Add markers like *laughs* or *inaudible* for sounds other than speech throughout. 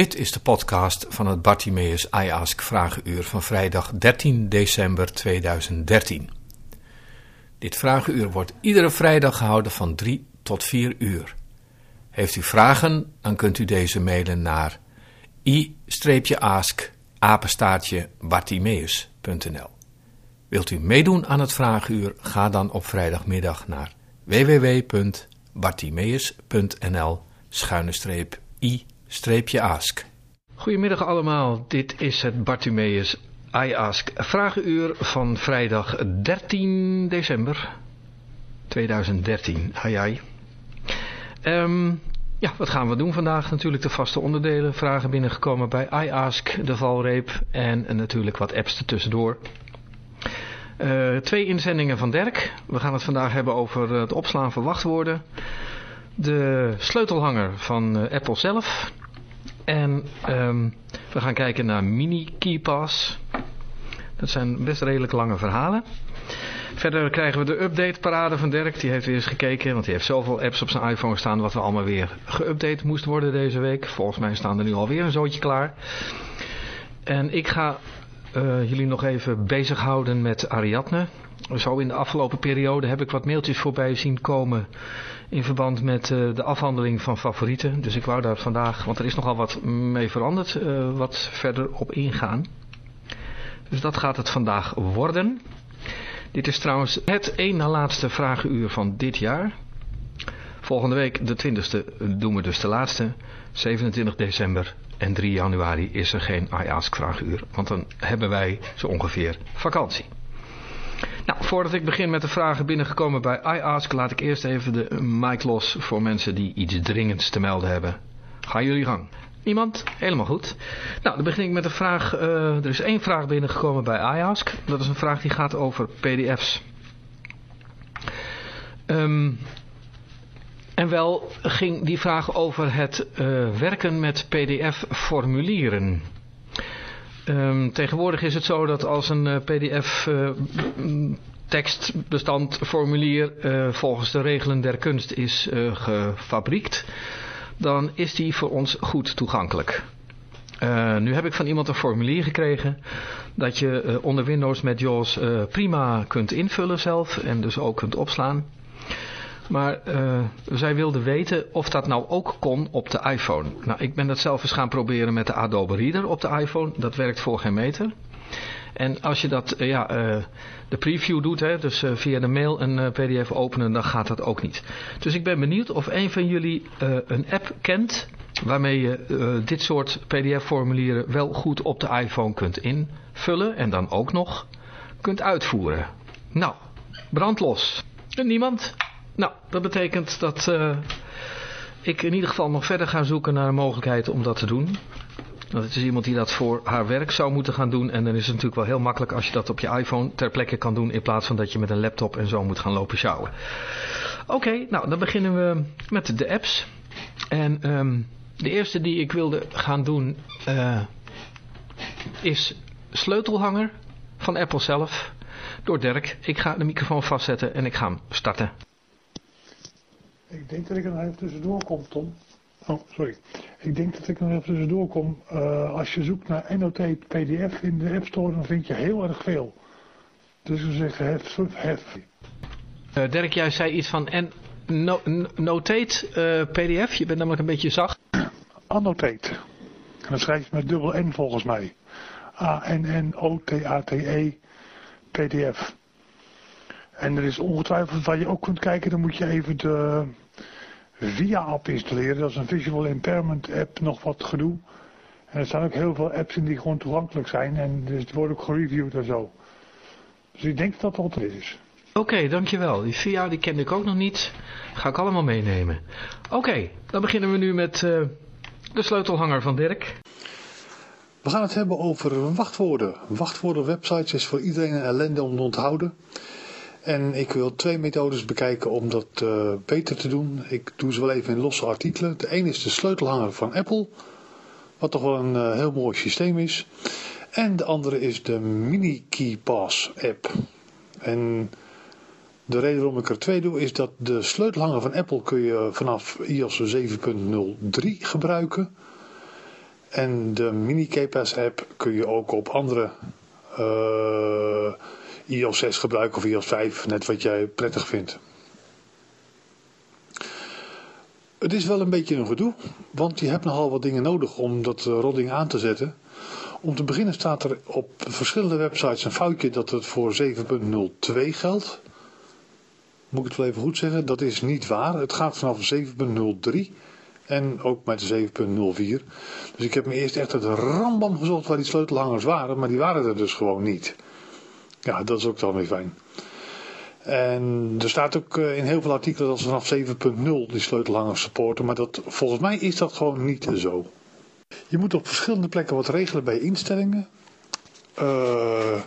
Dit is de podcast van het Bartimeus I Ask Vragenuur van vrijdag 13 december 2013. Dit vragenuur wordt iedere vrijdag gehouden van 3 tot 4 uur. Heeft u vragen, dan kunt u deze mailen naar i-ask Wilt u meedoen aan het vragenuur, ga dan op vrijdagmiddag naar www.bartimeus.nl schuine streep i-ask. Goedemiddag allemaal, dit is het Bartimeus I Ask Vragenuur van vrijdag 13 december 2013. Ai ai. Ehm, ja, wat gaan we doen vandaag? Natuurlijk de vaste onderdelen. Vragen binnengekomen bij I Ask, de valreep en natuurlijk wat apps ertussendoor. Uh, twee inzendingen van Dirk. We gaan het vandaag hebben over het opslaan van wachtwoorden. De sleutelhanger van uh, Apple zelf. En um, we gaan kijken naar mini KeyPass. Dat zijn best redelijk lange verhalen. Verder krijgen we de update parade van Dirk. Die heeft weer eens gekeken, want hij heeft zoveel apps op zijn iPhone staan... wat we allemaal weer geüpdate moest worden deze week. Volgens mij staan er nu alweer een zootje klaar. En ik ga uh, jullie nog even bezighouden met Ariadne. Zo in de afgelopen periode heb ik wat mailtjes voorbij zien komen in verband met uh, de afhandeling van favorieten. Dus ik wou daar vandaag, want er is nogal wat mee veranderd, uh, wat verder op ingaan. Dus dat gaat het vandaag worden. Dit is trouwens het één na laatste vragenuur van dit jaar. Volgende week, de 20e, doen we dus de laatste. 27 december en 3 januari is er geen I-Ask vraaguur. Want dan hebben wij zo ongeveer vakantie. Nou, voordat ik begin met de vragen binnengekomen bij iAsk, laat ik eerst even de mic los voor mensen die iets dringends te melden hebben. Ga jullie gang. Niemand? Helemaal goed. Nou, dan begin ik met de vraag. Uh, er is één vraag binnengekomen bij iAsk. Dat is een vraag die gaat over pdf's. Um, en wel ging die vraag over het uh, werken met pdf-formulieren. Um, tegenwoordig is het zo dat als een uh, pdf uh, tekstbestandformulier volgens de regelen der kunst is gefabriekt, dan is die voor ons goed toegankelijk. nu heb ik van iemand een formulier gekregen dat je onder Windows met JAWS prima kunt invullen zelf en dus ook kunt opslaan. Maar uh, zij wilde weten of dat nou ook kon op de iPhone. Nou, ik ben dat zelf eens gaan proberen met de Adobe Reader op de iPhone. Dat werkt voor geen meter. En als je dat, uh, ja, uh, de preview doet, hè, dus via de mail een pdf openen, dan gaat dat ook niet. Dus ik ben benieuwd of een van jullie een app kent waarmee je dit soort pdf-formulieren wel goed op de iPhone kunt invullen en dan ook nog kunt uitvoeren. Nou, brandlos. Niemand? Nou, dat betekent dat uh, ik in ieder geval nog verder ga zoeken naar een mogelijkheid om dat te doen. Want het is iemand die dat voor haar werk zou moeten gaan doen. En dan is het natuurlijk wel heel makkelijk als je dat op je iPhone ter plekke kan doen. In plaats van dat je met een laptop en zo moet gaan lopen sjouwen. Oké, nou dan beginnen we met de apps. En um, de eerste die ik wilde gaan doen uh, is sleutelhanger van Apple zelf. Door Dirk. Ik ga de microfoon vastzetten en ik ga hem starten. Ik denk dat ik er nog even tussendoor kom, Tom. Oh, sorry. Ik denk dat ik er nog even tussendoor kom. Uh, als je zoekt naar Annotate PDF in de App Store, dan vind je heel erg veel. Dus we zeggen hef, hef. Uh, Dirk, jij zei iets van en, no, Notate uh, PDF. Je bent namelijk een beetje zacht. Annotate. En dat schrijf je met dubbel N volgens mij. A-N-N-O-T-A-T-E PDF. En er is ongetwijfeld waar je ook kunt kijken, dan moet je even de VIA-app installeren. Dat is een Visual Impairment app, nog wat gedoe. En er staan ook heel veel apps in die gewoon toegankelijk zijn. En dus het wordt ook gereviewd en zo. Dus ik denk dat dat wat er is. Oké, okay, dankjewel. Die VIA die kende ik ook nog niet. Ga ik allemaal meenemen. Oké, okay, dan beginnen we nu met uh, de sleutelhanger van Dirk. We gaan het hebben over wachtwoorden. Wachtwoorden websites is voor iedereen een ellende om te onthouden. En ik wil twee methodes bekijken om dat uh, beter te doen. Ik doe ze wel even in losse artikelen. De ene is de sleutelhanger van Apple. Wat toch wel een uh, heel mooi systeem is. En de andere is de Mini KeyPass app. En de reden waarom ik er twee doe is dat de sleutelhanger van Apple kun je vanaf iOS 7.03 gebruiken. En de mini KPass app kun je ook op andere uh, iOS 6 gebruiken of iOS 5, net wat jij prettig vindt. Het is wel een beetje een gedoe, want je hebt nogal wat dingen nodig om dat eh, rodding aan te zetten. Om te beginnen staat er op verschillende websites een foutje dat het voor 7.02 geldt. Moet ik het wel even goed zeggen? Dat is niet waar. Het gaat vanaf 7.03 en ook met de 7.04. Dus ik heb me eerst echt het rambam gezocht waar die sleutelhangers waren, maar die waren er dus gewoon niet. Ja, dat is ook dan weer fijn. En er staat ook eh, in heel veel artikelen dat ze vanaf 7.0 die sleutelhangers supporten, maar dat, volgens mij is dat gewoon niet zo. Je moet op verschillende plekken wat regelen bij instellingen. Uh,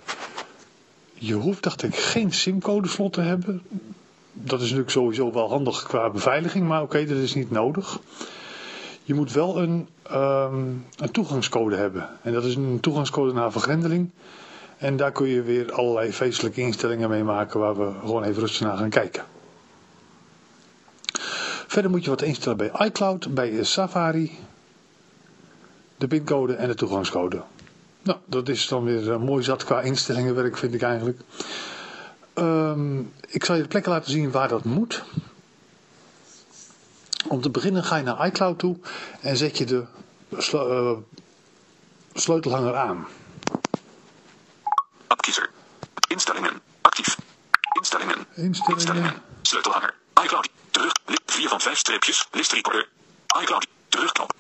je hoeft, dacht ik, geen simcodeslot te hebben. Dat is natuurlijk sowieso wel handig qua beveiliging, maar oké, dat is niet nodig. Je moet wel een, um, een toegangscode hebben. En dat is een toegangscode naar vergrendeling. En daar kun je weer allerlei feestelijke instellingen mee maken waar we gewoon even rustig naar gaan kijken. Verder moet je wat instellen bij iCloud, bij Safari, de pincode en de toegangscode. Nou, dat is dan weer uh, mooi zat qua instellingenwerk vind ik eigenlijk. Um, ik zal je de plekken laten zien waar dat moet. Om te beginnen ga je naar iCloud toe en zet je de uh, sleutelhanger aan. Instellingen. Actief. Instellingen. Instellingen. Instellingen. Sleutelhanger. iCloud. Terug. 4 van 5 streepjes. List recorder. iCloud. Terugknop.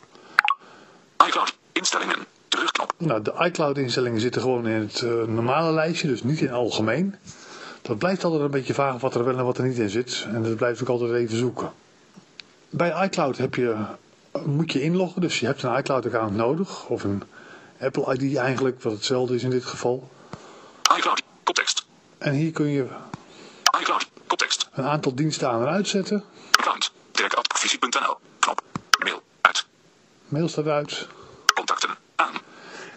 iCloud. Instellingen. Terugknop. Nou, de iCloud instellingen zitten gewoon in het uh, normale lijstje, dus niet in algemeen. Dat blijft altijd een beetje vaag wat er wel en wat er niet in zit. En dat blijft ook altijd even zoeken. Bij iCloud heb je, moet je inloggen, dus je hebt een iCloud-account nodig. Of een Apple ID eigenlijk, wat hetzelfde is in dit geval. iCloud. En hier kun je iCloud, koptekst. een aantal diensten aan en uitzetten. Account, dirk.visie.nl, knop, mail, uit. Mail staat uit. Contacten, aan.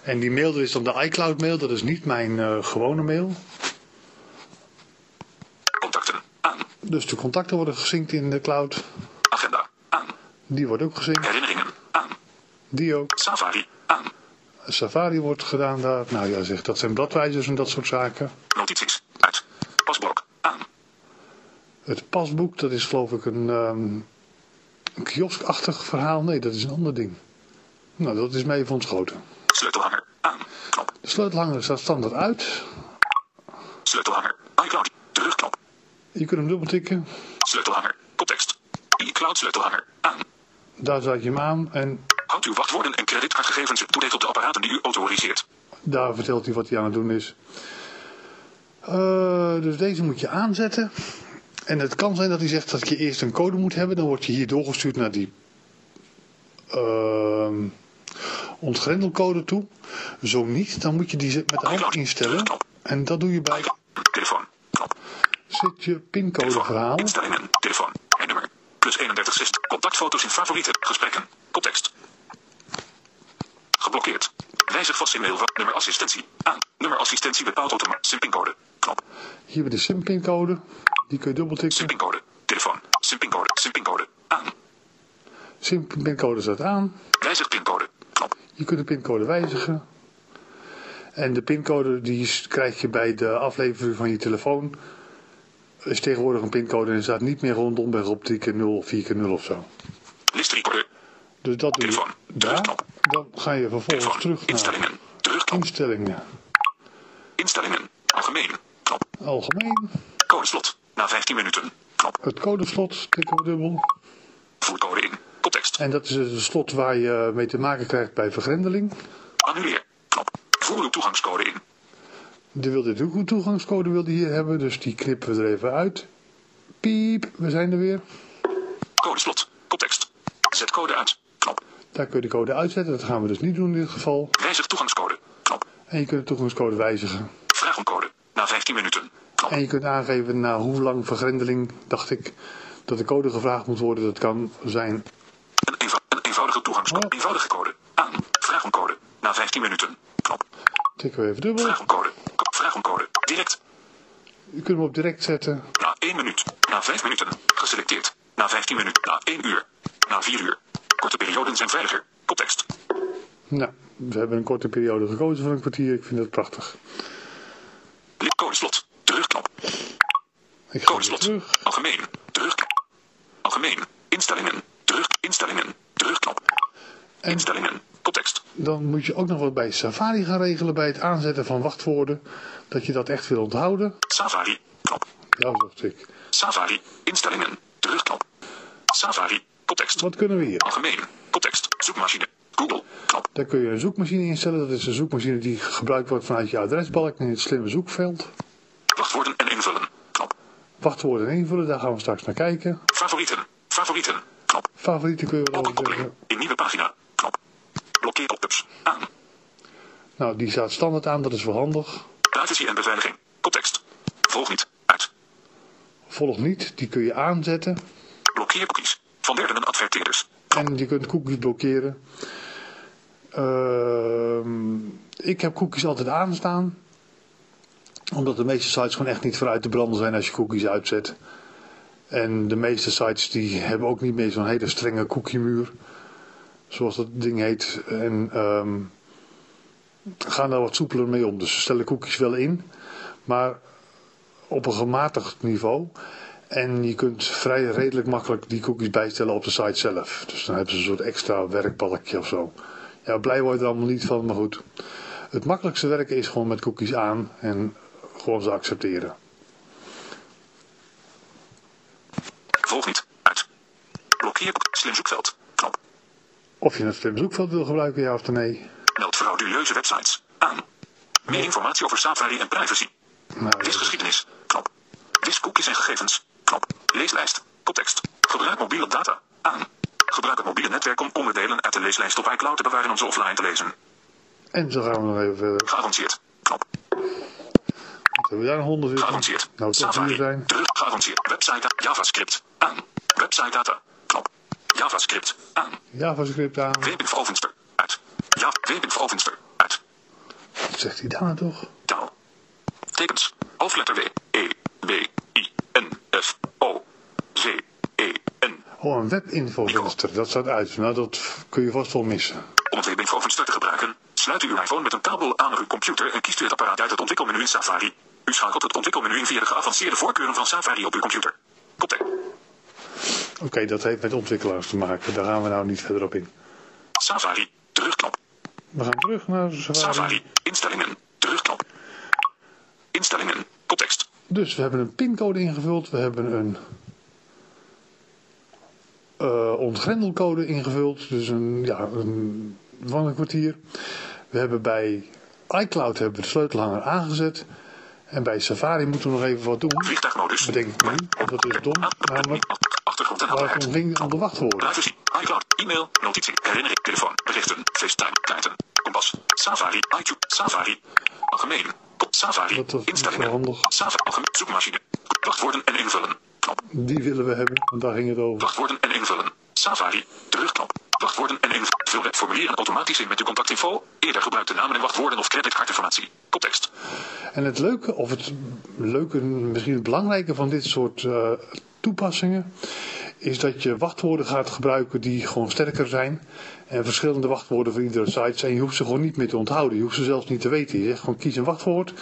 En die mail is dan de iCloud mail, dat is niet mijn uh, gewone mail. Contacten, aan. Dus de contacten worden gesynct in de cloud. Agenda, aan. Die wordt ook gesynct. Herinneringen, aan. Die ook. Safari, aan. Safari wordt gedaan daar. Nou ja, zeg, dat zijn bladwijzers en dat soort zaken. Notities. Het pasboek, dat is geloof ik een, um, een kioskachtig verhaal. Nee, dat is een ander ding. Nou, dat is mee van ontschoten. Sleutelhanger, aan. Knop. De sleutelhanger staat standaard uit. Sleutelhanger, iCloud, terugknop. Je kunt hem dubbeltikken. Sleutelhanger, koptekst. iCloud sleutelhanger, aan. Daar zet je hem aan en Houdt uw wachtwoorden en creditcardgegevens up-to-date op de apparaten die u autoriseert. Daar vertelt hij wat hij aan het doen is. Uh, dus deze moet je aanzetten. En het kan zijn dat hij zegt dat je eerst een code moet hebben. Dan word je hier doorgestuurd naar die uh, ontgrendelcode toe. Zo niet, dan moet je die met de hand instellen. En dat doe je bij... Telefoon. Zit je pincode verhaal. Instellingen. Telefoon. En nummer. Plus 3160. Contactfoto's in favorieten. Gesprekken. Koptekst. Geblokkeerd. Wijzig van simmail van nummer assistentie. Aan. Nummer assistentie bepaalt automatisch. Simpingcode. Knop. Hier hebben we de simpingcode. Die kun je dubbeltikken. Simpingcode. Telefoon. Simpingcode. Simpingcode. Aan. Simpingcode staat aan. Wijzig pincode. Knop. Je kunt de pincode wijzigen. En de pincode die krijg je bij de aflevering van je telefoon. Is tegenwoordig een pincode en staat niet meer rondom bij op 3 keer 0 of 4 keer 0 of zo. List recorder. Dus dat doe je daar. Dan ga je vervolgens terug naar Instellingen. Instellingen. Instellingen. Algemeen. Knop. Algemeen. Na 15 minuten. Knop. Het codeslot klikken we dubbel. Voer code in. Koptekst. En dat is het slot waar je mee te maken krijgt bij vergrendeling. Annuleer. Knop. Voer uw toegangscode in. Die wil dit ook een toegangscode wilde hier hebben, dus die knippen we er even uit. Piep, we zijn er weer. Codeslot. Koptekst. Zet code uit. Knop. Daar kun je de code uitzetten, dat gaan we dus niet doen in dit geval. Wijzig toegangscode. Knop. En je kunt de toegangscode wijzigen. Vraag om code. Na 15 minuten. En je kunt aangeven na hoe lang vergrendeling, dacht ik, dat de code gevraagd moet worden. Dat kan zijn Een, eenvo- een eenvoudige toegangscode. Oh. Eenvoudige code. Aan. Vraag om code. Na 15 minuten. Knop. Tikken we even dubbel. Vraag om code. Vraag om code. Direct. Je kunt hem op direct zetten. Na 1 minuut. Na 5 minuten. Geselecteerd. Na 15 minuten. Na 1 uur. Na 4 uur. Korte perioden zijn veiliger. Koptekst. Nou, we hebben een korte periode gekozen van een kwartier. Ik vind het prachtig. Code-slot. Terugknop. Ik ga terug. Algemeen. Terug. Algemeen. Instellingen. Terug. Instellingen. Terugknop. En Instellingen. Context. dan moet je ook nog wat bij Safari gaan regelen bij het aanzetten van wachtwoorden. Dat je dat echt wil onthouden. Safari. Knop. Ja, dacht ik. Safari. Instellingen. Terugknop. Safari. Context. Wat kunnen we hier? Algemeen. Context. Zoekmachine. Google. Knop. Daar kun je een zoekmachine instellen. Dat is een zoekmachine die gebruikt wordt vanuit je adresbalk in het slimme zoekveld. Wachtwoorden en invullen. Knop. Wachtwoorden invullen, daar gaan we straks naar kijken. Favorieten. Favorieten. Knop. Favorieten kun je wel. In nieuwe pagina. Knop. Blokkeer pop-ups. Aan. Nou, die staat standaard aan, dat is wel handig. Privacy en beveiliging. Context. Volg niet. Uit. Volg niet, die kun je aanzetten. Blokkeer cookies. Van derden en adverteerders. En je kunt cookies blokkeren. Ehm, ik heb cookies altijd aanstaan. Omdat de meeste sites gewoon echt niet vooruit te branden zijn als je cookies uitzet. En de meeste sites die hebben ook niet meer zo'n hele strenge cookie muur. Zoals dat ding heet. En ehm, gaan daar wat soepeler mee om. Dus ze stellen cookies wel in. Maar op een gematigd niveau. En je kunt vrij redelijk makkelijk die cookies bijstellen op de site zelf. Dus dan hebben ze een soort extra werkbalkje of zo. Ja, blij word je er allemaal niet van, maar goed. Het makkelijkste werken is gewoon met cookies aan en gewoon ze accepteren. Volg niet. Uit. Blokkeer slim zoekveld. Knop. Of je het slim zoekveld wil gebruiken, ja of nee. Meld frauduleuze websites. Aan. Meer informatie over Safari en privacy. Nou, geschiedenis. Knop. Lees cookies en gegevens. Knop. Leeslijst. Context. Gebruik mobiele data. Aan. Gebruik het mobiele netwerk om onderdelen uit de leeslijst op iCloud te bewaren om ze offline te lezen. en zo gaan we nog even verder. Geavanceerd. Knop. Hebben we daar een honden zitten? Geavanceerd. Nou, toch Safari. zijn. Terug. Geavanceerd. Website. JavaScript. Aan. Website data. Knop. JavaScript. Aan. JavaScript aan. W.venster. Uit. Ja. W.venster. Uit. Wat zegt hij daar nou toch? Taal. Tekens. Hoofdletter W. E. B. I. N. F. O. Z. E. N. Oh, een webinfovenster. Dat staat uit. Nou, dat kun je vast wel missen. Om het webinfovenster te gebruiken, sluit u uw iPhone met een kabel aan uw computer en kiest u het apparaat uit het ontwikkelmenu in Safari. U schakelt het ontwikkelmenu in via de geavanceerde voorkeuren van Safari op uw computer. Koptek. Oké, dat heeft met ontwikkelaars te maken. Daar gaan we nou niet verder op in. Safari. Terugknop. We gaan terug naar Safari. Safari. Instellingen. Terugknop. Instellingen. Context. Dus we hebben een pincode ingevuld. We hebben een eh ontgrendelcode ingevuld. Dus een, ja, een, van een kwartier. We hebben bij iCloud hebben we de sleutelhanger aangezet. En bij Safari moeten we nog even wat doen. Vliegtuigmodus. Bedenk ik nu. Dat is dom. Namelijk Achtergrond en waar om de wachtwoorden. Privacy, iCloud, e-mail, notitie, herinnering, telefoon, berichten, FaceTime, kaarten, kompas, Safari, iTunes, Safari, algemeen, Safari, instellingen. Safari, algemeen, zoekmachine, wachtwoorden en invullen, knop, Die willen we hebben, want daar ging het over. wachtwoorden en invullen, Safari, terugknop, wachtwoorden en invullen, vul het automatisch in met uw contactinfo, eerder gebruikte namen en wachtwoorden of creditcardinformatie, context, En het leuke, of het leuke, misschien het belangrijke van dit soort eh, toepassingen, is dat je wachtwoorden gaat gebruiken die gewoon sterker zijn. En verschillende wachtwoorden voor iedere site. En je hoeft ze gewoon niet meer te onthouden. Je hoeft ze zelfs niet te weten. Je zegt gewoon kies een wachtwoord.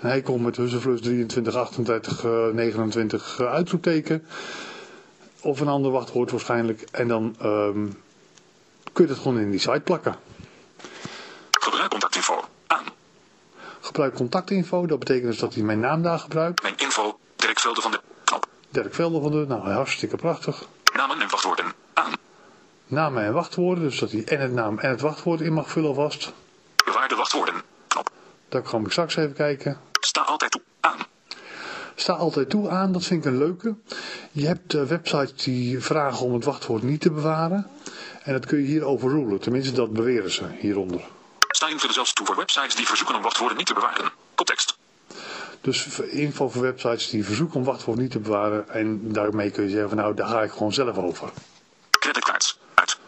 En hij komt met Hussenflus 23, 38, eh, 29 eh, uitroepteken. Of een ander wachtwoord waarschijnlijk. En dan ehm, kun je dat gewoon in die site plakken. gebruik contactinfo, aan, Gebruik contactinfo. Dat betekent dus dat hij mijn naam daar gebruikt. mijn info, Dirk Velde van de, knop, Dirk Velder van de, nou hartstikke prachtig. namen en wachtwoorden, aan, Namen en wachtwoorden, dus dat hij en het naam en het wachtwoord in mag vullen vast. bewaarde wachtwoorden, knop, Daar kan ik straks even kijken. sta altijd toe, aan, Sta altijd toe aan, dat vind ik een leuke. Je hebt eh, websites die vragen om het wachtwoord niet te bewaren. En dat kun je hier overrulen, tenminste dat beweren ze hieronder. Invullen zelfs toe voor websites die verzoeken om wachtwoorden niet te bewaren. Context. Dus info voor websites die verzoeken om wachtwoord niet te bewaren. En daarmee kun je zeggen van nou, daar ga ik gewoon zelf over. Creditcards. Uit.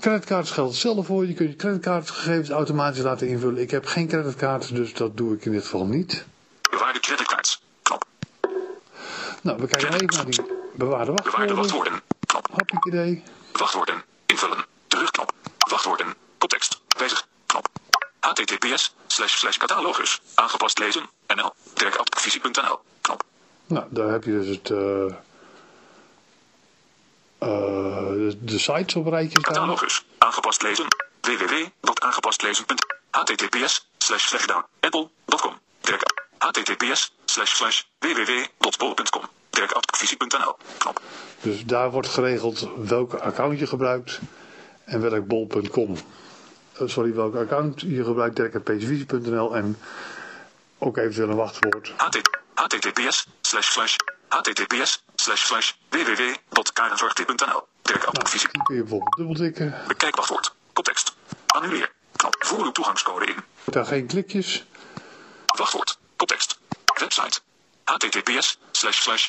Creditcards geldt hetzelfde voor. Je kunt je creditcardgegevens automatisch laten invullen. Ik heb geen creditcard, dus dat doe ik in dit geval niet. Bewaarde creditcards. Knop. Nou, we kijken even naar die bewaarde Bewaarde wachtwoorden. wachtwoorden. Knop. Idee. Wachtwoorden. Invullen. Terugknop. Wachtwoorden. Context. Wijzig. Knop. HTTPS. Slash slash catalogus. Aangepast lezen. NL. Knop. Nou, daar heb je dus het... Uh, de, sites op rijtje staan. Catalogus. Aangepast lezen. www.aangepastlezen.https slash slash down. Apple.com. Https slash slash www.pol.com. Werkadvisie.nl. Knop. Dus daar wordt geregeld welke account je gebruikt en welk bol.com. Eh, sorry, welk account je gebruikt, dirk.pcvisie.nl en ook eventueel een wachtwoord. HT https slash slash https slash slash. Die kun je bijvoorbeeld dubbeltikken. Bekijk wachtwoord. Koptekst. Annuleer. Knop. Voer uw toegangscode in. Daar geen klikjes. Wachtwoord. Koptekst. Website. Https slash slash.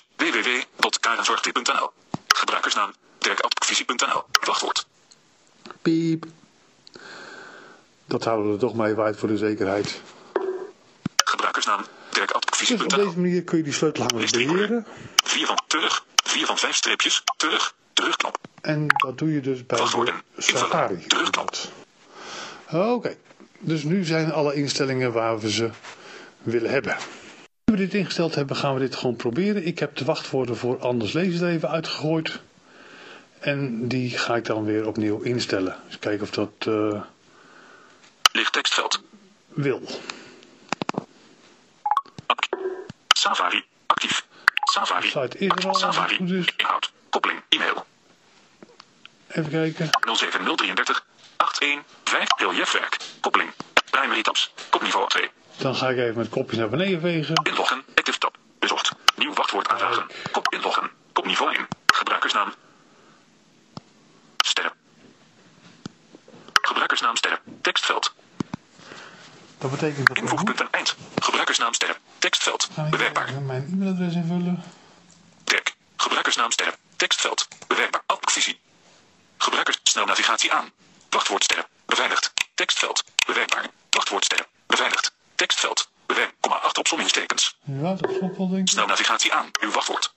Gebruikersnaam. Werkadvisie.nl. Wachtwoord. Piep. Dat houden we er toch maar even uit voor de zekerheid. Gebruikersnaam. Dus op deze manier kun je die sleutelhangers beheren. 4 van terug. 4 van 5 streepjes. Terug. Terugknop. En dat doe je dus bij de Wachtwoorden. Invullen. Safari. Terugknop. Oké, dus nu zijn alle instellingen waar we ze willen hebben. Nu we dit ingesteld hebben, gaan we dit gewoon proberen. Ik heb de wachtwoorden voor Anders Lezen er even uitgegooid. En die ga ik dan weer opnieuw instellen. Dus kijken of dat eh, Licht tekstveld. wil. Safari. Actief. Safari. Site is er al, Safari. is. Inhoud. Koppeling. E-mail. Even kijken. 07033 815 reliefwerk. Koppeling. Primary tabs. Kopniveau 2. Dan ga ik even met kopjes naar beneden vegen. Inloggen. Active tab. Bezocht. Nieuw wachtwoord aanvragen. Kop inloggen. Kopniveau 1. Gebruikersnaam. Sterren. Gebruikersnaam sterren. Tekstveld. Dat betekent dat we nu Invoegpunten eind. Gebruikersnaam sterren. Tekstveld. Bewerkbaar. mijn e-mailadres invullen. Werk. Gebruikersnaam sterren. Tekstveld. Bewerkbaar. Advisie. Gebruikers. Snel navigatie aan. Wachtwoord sterren. Beveiligd. Tekstveld. Bewerkbaar. Wachtwoord sterren. Beveiligd. Tekstveld. Bewerk. Komma 8 opzommingstekens. Ja, dat klopt wel denk ik. Snel navigatie aan. Uw wachtwoord.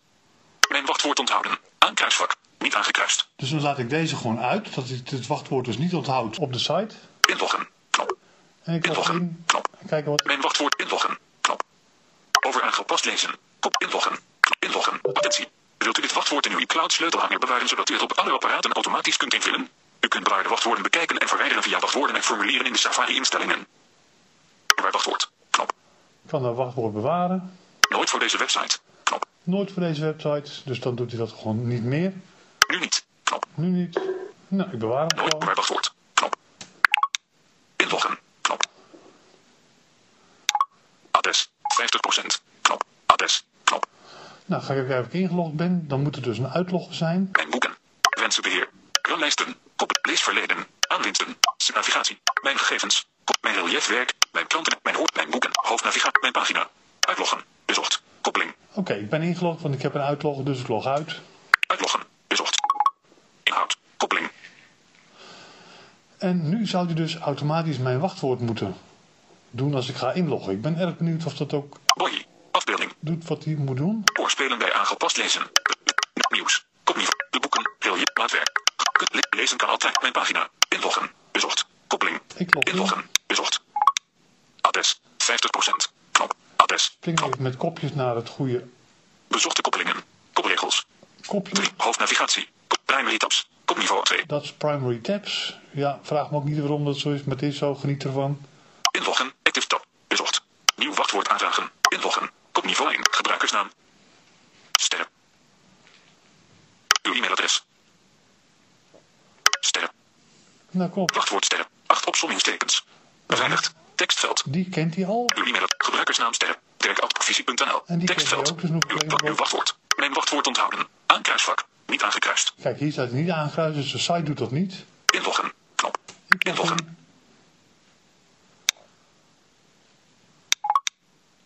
Mijn wachtwoord onthouden. Aankruisvak. Niet aangekruist. Dus dan laat ik deze gewoon uit, dat ik het wachtwoord dus niet onthoud op de site. Inloggen. Knop. En ik log Inloggen. in Knop. en kijken wat... Mijn wachtwoord inloggen. Knop. Over aangepast lezen. Kop inloggen. Knop. Inloggen. Attentie. Wilt u dit wachtwoord in uw iCloud sleutelhanger bewaren zodat u het op alle apparaten automatisch kunt invullen? U kunt bewaarde wachtwoorden bekijken en verwijderen via wachtwoorden en formulieren in de Safari wachtwoord. Knop. Ik kan dat wachtwoord bewaren. Nooit voor deze website. Knop. Nooit voor deze website, dus dan doet hij dat gewoon niet meer. Nu niet. Knop. Nu niet. Nou, ik bewaar hem Nooit gewoon. wachtwoord. Knop. Inloggen. Knop. Adres. 50%. Knop. Adres. Knop. Nou, ga ik even kijken of ik ingelogd ben. Dan moet er dus een uitloggen zijn. Mijn boeken. Wensenbeheer. Runlijsten. Kop. Leesverleden. Aanwinsten. Navigatie. Mijn gegevens. Mijn reliefwerk. Mijn klanten. Mijn hoort. Mijn boeken. Hoofdnavigatie. Mijn pagina. Uitloggen. Bezocht. Koppeling. Oké, ik ben ingelogd, want ik heb een uitlog, dus ik log uit. Uitloggen. Bezocht. Inhoud. Koppeling. En nu zou hij dus automatisch mijn wachtwoord moeten doen als ik ga inloggen. Ik ben erg benieuwd of dat ook Boy. Afbeelding. doet wat hij moet doen. Oorspelen bij aangepast lezen. Nieuws. Kopniveau. De boeken. Relief. Maatwerk. Le- Lezen kan altijd. Mijn pagina. Inloggen. Bezocht. Koppeling. Ik log in. Inloggen. Bezocht. Adres. 50%. Knop. Adres. Even met kopjes naar het goede Bezochte koppelingen. Kopregels. kopje. 3. Hoofdnavigatie. Primary tabs. Kopniveau 2. Dat is primary tabs. Ja, vraag me ook niet waarom dat zo is, maar het is zo. Geniet ervan. Inloggen. Active tab. Bezocht. Nieuw wachtwoord aanvragen. Inloggen. Kopniveau 1. Gebruikersnaam. Sterren. Uw e-mailadres. Sterren. Nou, kom. Wachtwoord sterren. 8 opzommingstekens. Beveiligd. Tekstveld. Die kent hij al. Uw e-mail. Gebruikersnaam sterren. Tekstveld. dus Uw, wachtwoord. Mijn wachtwoord onthouden. Aankruisvak. Niet aangekruist. Kijk, hier staat hij niet aangekruist, dus de site doet dat niet. Inloggen. Knop. Inloggen. in.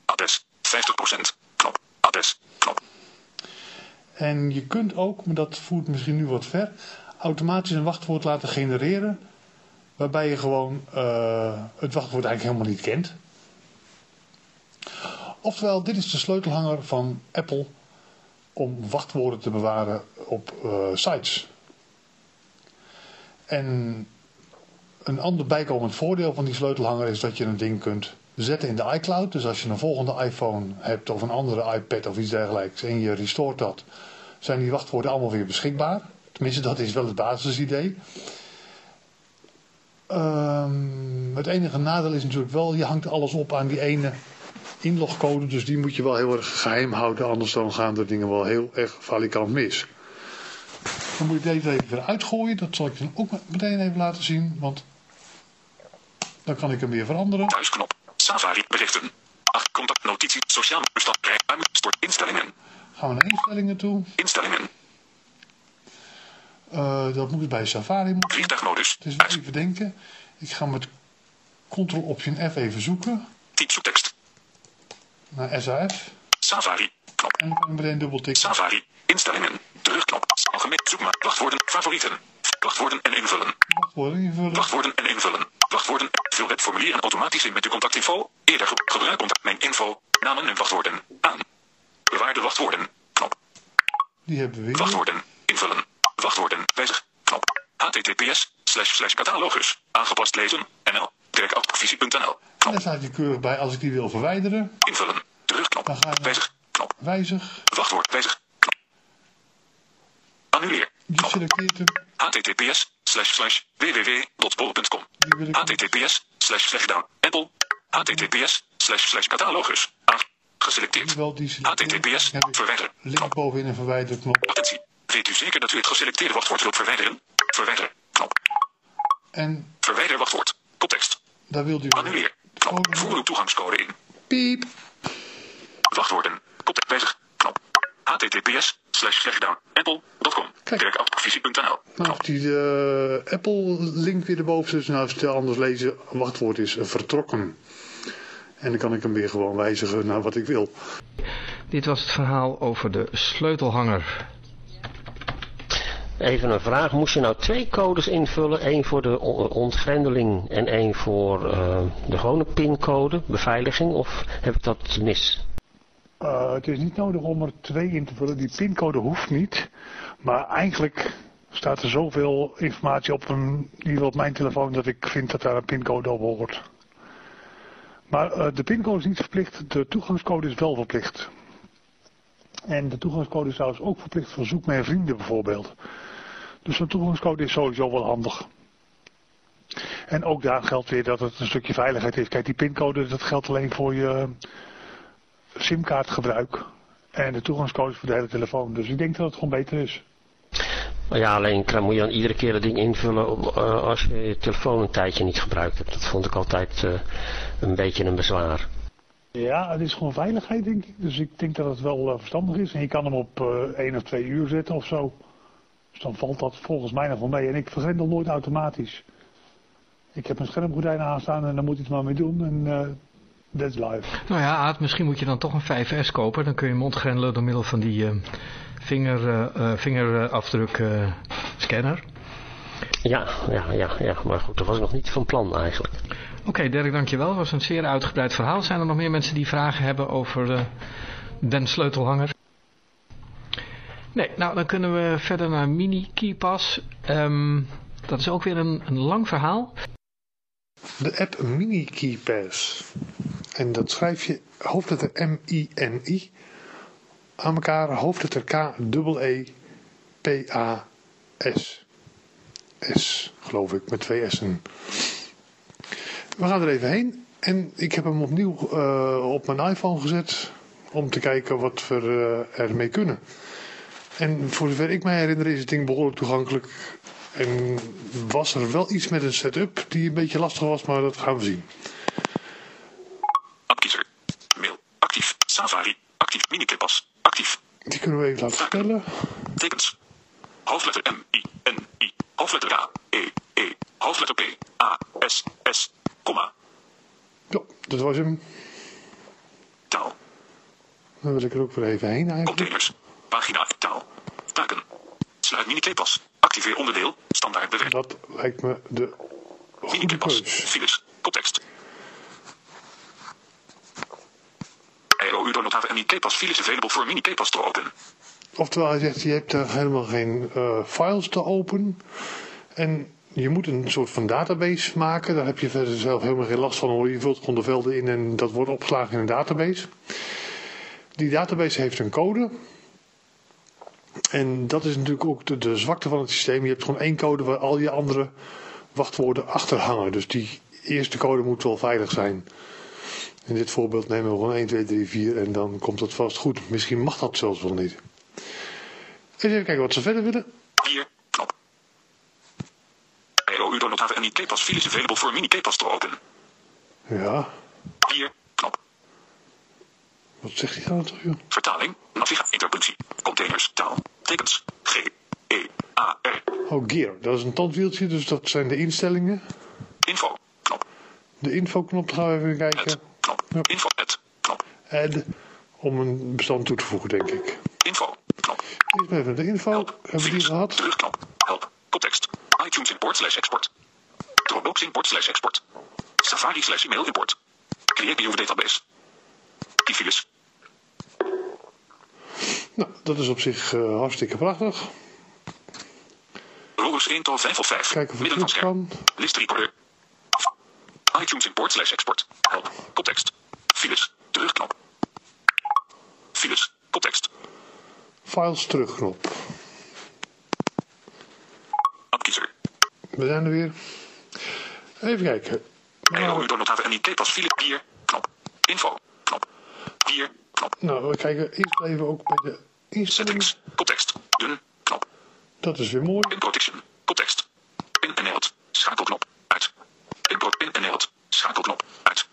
Adres. 50%. Knop. Adres. Knop. En je kunt ook, maar dat voert misschien nu wat ver, automatisch een wachtwoord laten genereren. Waarbij je gewoon eh, het wachtwoord eigenlijk helemaal niet kent. Oftewel, dit is de sleutelhanger van Apple om wachtwoorden te bewaren op eh, sites. En Een ander bijkomend voordeel van die sleutelhanger is dat je een ding kunt zetten in de iCloud. Dus als je een volgende iPhone hebt of een andere iPad of iets dergelijks en je restoort dat, zijn die wachtwoorden allemaal weer beschikbaar. Tenminste, dat is wel het basisidee. Um, het enige nadeel is natuurlijk wel, je hangt alles op aan die ene inlogcode. Dus die moet je wel heel erg geheim houden, anders dan gaan de dingen wel heel erg valikant mis. Dan moet je deze even weer uitgooien. Dat zal ik dan ook meteen even laten zien, want dan kan ik hem weer veranderen. Thuisknop, Safari, berichten, 8 contact, notitie, sociaal bestand, stort, instellingen. Gaan we naar instellingen toe. Instellingen. Uh, dat moet bij Safari. Vliegtuigmodus. Is wel even denken. Ik ga met Ctrl-Option F even zoeken. Typ zoektekst. Naar SAF. Safari. Knop. En dan kan ik meteen dubbeltikken. Safari. Instellingen. Terugknop. Algemeen. Zoek maar. Wachtwoorden. Favorieten. Wachtwoorden en invullen. Wachtwoorden invullen. Wachtwoorden en invullen. Wachtwoorden. Vul het formulier en automatisch in met uw contactinfo. Eerder gebruik contact mijn info. Namen en wachtwoorden. Aan. Bewaar de wachtwoorden. Knop. Die hebben we weer. Wachtwoorden. Invullen. Wachtwoorden. Wijzig. Knop. HTTPS. Slash slash catalogus. Aangepast lezen. NL. En daar staat die keurig bij als ik die wil verwijderen. Invullen. Terugknop. Dan je Wijzig. Knop. Wijzig. Wachtwoord. Wijzig. Knop. Annuleer. Je selecteert hem. https slash slash www.bol.com https slash slash down apple https slash slash catalogus geselecteerd https verwijder knop bovenin een verwijderknop. attentie weet u zeker dat u het geselecteerde wachtwoord wilt verwijderen? Verwijder. Knop. En verwijder wachtwoord. Koptekst. daar wil u annuleer. Knop. Code. voer uw toegangscode in. Piep. wachtwoorden. Koptekst wijzig knop. Https slash slash down apple.com Kijk. Nou, die de Apple-link weer erboven zit, nou, als het anders lezen, wachtwoord is vertrokken. En dan kan ik hem weer gewoon wijzigen naar wat ik wil. Dit was het verhaal over de sleutelhanger. Even een vraag. Moest je nou twee codes invullen? één voor de ontgrendeling en één voor eh, de gewone pincode, beveiliging? Of heb ik dat mis? Uh, het is niet nodig om er twee in te vullen. Die pincode hoeft niet. Maar eigenlijk staat er zoveel informatie op, een, in op mijn telefoon dat ik vind dat daar een pincode op hoort. Maar uh, de pincode is niet verplicht, de toegangscode is wel verplicht. En de toegangscode is trouwens ook verplicht voor zoek mijn vrienden bijvoorbeeld. Dus een toegangscode is sowieso wel handig. En ook daar geldt weer dat het een stukje veiligheid heeft. Kijk, die pincode dat geldt alleen voor je simkaartgebruik. En de toegangscode is voor de hele telefoon. Dus ik denk dat het gewoon beter is. Ja, alleen moet je dan iedere keer dat ding invullen eh, als je je telefoon een tijdje niet gebruikt hebt. Dat vond ik altijd eh, een beetje een bezwaar. Ja, het is gewoon veiligheid denk ik. Dus ik denk dat het wel uh, verstandig is. En je kan hem op één of twee uur zetten of zo. Dan valt dat volgens mij nog wel mee. En ik vergrendel nooit automatisch. Ik heb een schermgordijn aanstaan en dan moet ik het maar mee doen. En uh, that's life. Nou ja, Aad, misschien moet je dan toch een 5S kopen. Dan kun je hem ontgrendelen door middel van die uh, vinger, uh, vingerafdruk uh, scanner. Ja, ja, ja, ja, maar goed, dat was nog niet van plan eigenlijk. Oké, okay, Dirk, dankjewel. Dat was een zeer uitgebreid verhaal. Zijn er nog meer mensen die vragen hebben over uh, den sleutelhanger? Nee, nou dan kunnen we verder naar Mini Keypass. Um, dat is ook weer een, een lang verhaal. De app Mini Keypass. En dat schrijf je hoofdletter M-I-N-I aan elkaar, hoofdletter K-E-E-P-A-S. S, geloof ik, met twee S'en. We gaan er even heen. En ik heb hem opnieuw uh, op mijn iPhone gezet. Om te kijken wat we uh, ermee kunnen. En voor zover ik mij herinner is het ding behoorlijk toegankelijk. En was er wel iets met een setup die een beetje lastig was, maar dat gaan we zien. Appkiezer. Mail. Actief. Safari. Actief. Miniklipas. Actief. Die kunnen we even laten spellen. Tekens. Hoofdletter M, I, N, I. Hoofdletter K, E, E. Hoofdletter P, A, S, S. Komma. Ja, dat was hem. Taal. Dan wil ik er ook weer even heen eigenlijk. Containers. Miniklipas. Activeer onderdeel. Standaard bewerking. Dat lijkt me de goede keus. Files. Koptekst. Udo Notave en Miniklipas files available for Miniklipas to open. Oftewel, hij zegt, je hebt er helemaal geen uh, files te openen. En je moet een soort van database maken. Daar heb je verder zelf helemaal geen last van. Je vult gewoon de velden in en dat wordt opgeslagen in een database. Die database heeft een code. En dat is natuurlijk ook de, de zwakte van het systeem. Je hebt gewoon één code waar al je andere wachtwoorden achter hangen. Dus die eerste code moet wel veilig zijn. In dit voorbeeld nemen we gewoon 1, 2, 3, 4 en dan komt het vast goed. Misschien mag dat zelfs wel niet. Eens even kijken wat ze verder willen. 4. Knop. EO don't have any KPass files available for mini KPass to open. Ja, 4. Wat zegt hij dan toch joh? Vertaling. Navigatie. Interpunctie. Containers. Taal. Tekens. G. E. A. R. Oh, gear. Dat is een tandwieltje, dus dat zijn de instellingen. Info. Knop. De infoknop gaan we even kijken. Knop. Ja. Info. Het. Knop. Add, om een bestand toe te voegen, denk ik. Info. Knop. Eerst even de info. Help. Hebben we die gehad? Terugknop. Help. Context. iTunes import slash export. Dropbox import slash export. Safari slash email import. Create new database. Die files. Nou, dat is op zich eh, hartstikke prachtig. Rollers 1 tot 5 of 5. Kijken of het Midden van scherm. List recorder. iTunes import slash export. Help. Context. Files. Terugknop. Files. Context. Files terugknop. Appkiezer. We zijn er weer. Even kijken. EO u don't have any KPass file. 4. Knop. Info. Knop. 4. Nou, we kijken eerst even ook bij de instellingen. Settings. Context. Dun. Knop. Dat is weer mooi. In protection. Context. In inhoud. Schakelknop. Uit. Import in inhoud. Schakelknop. Uit.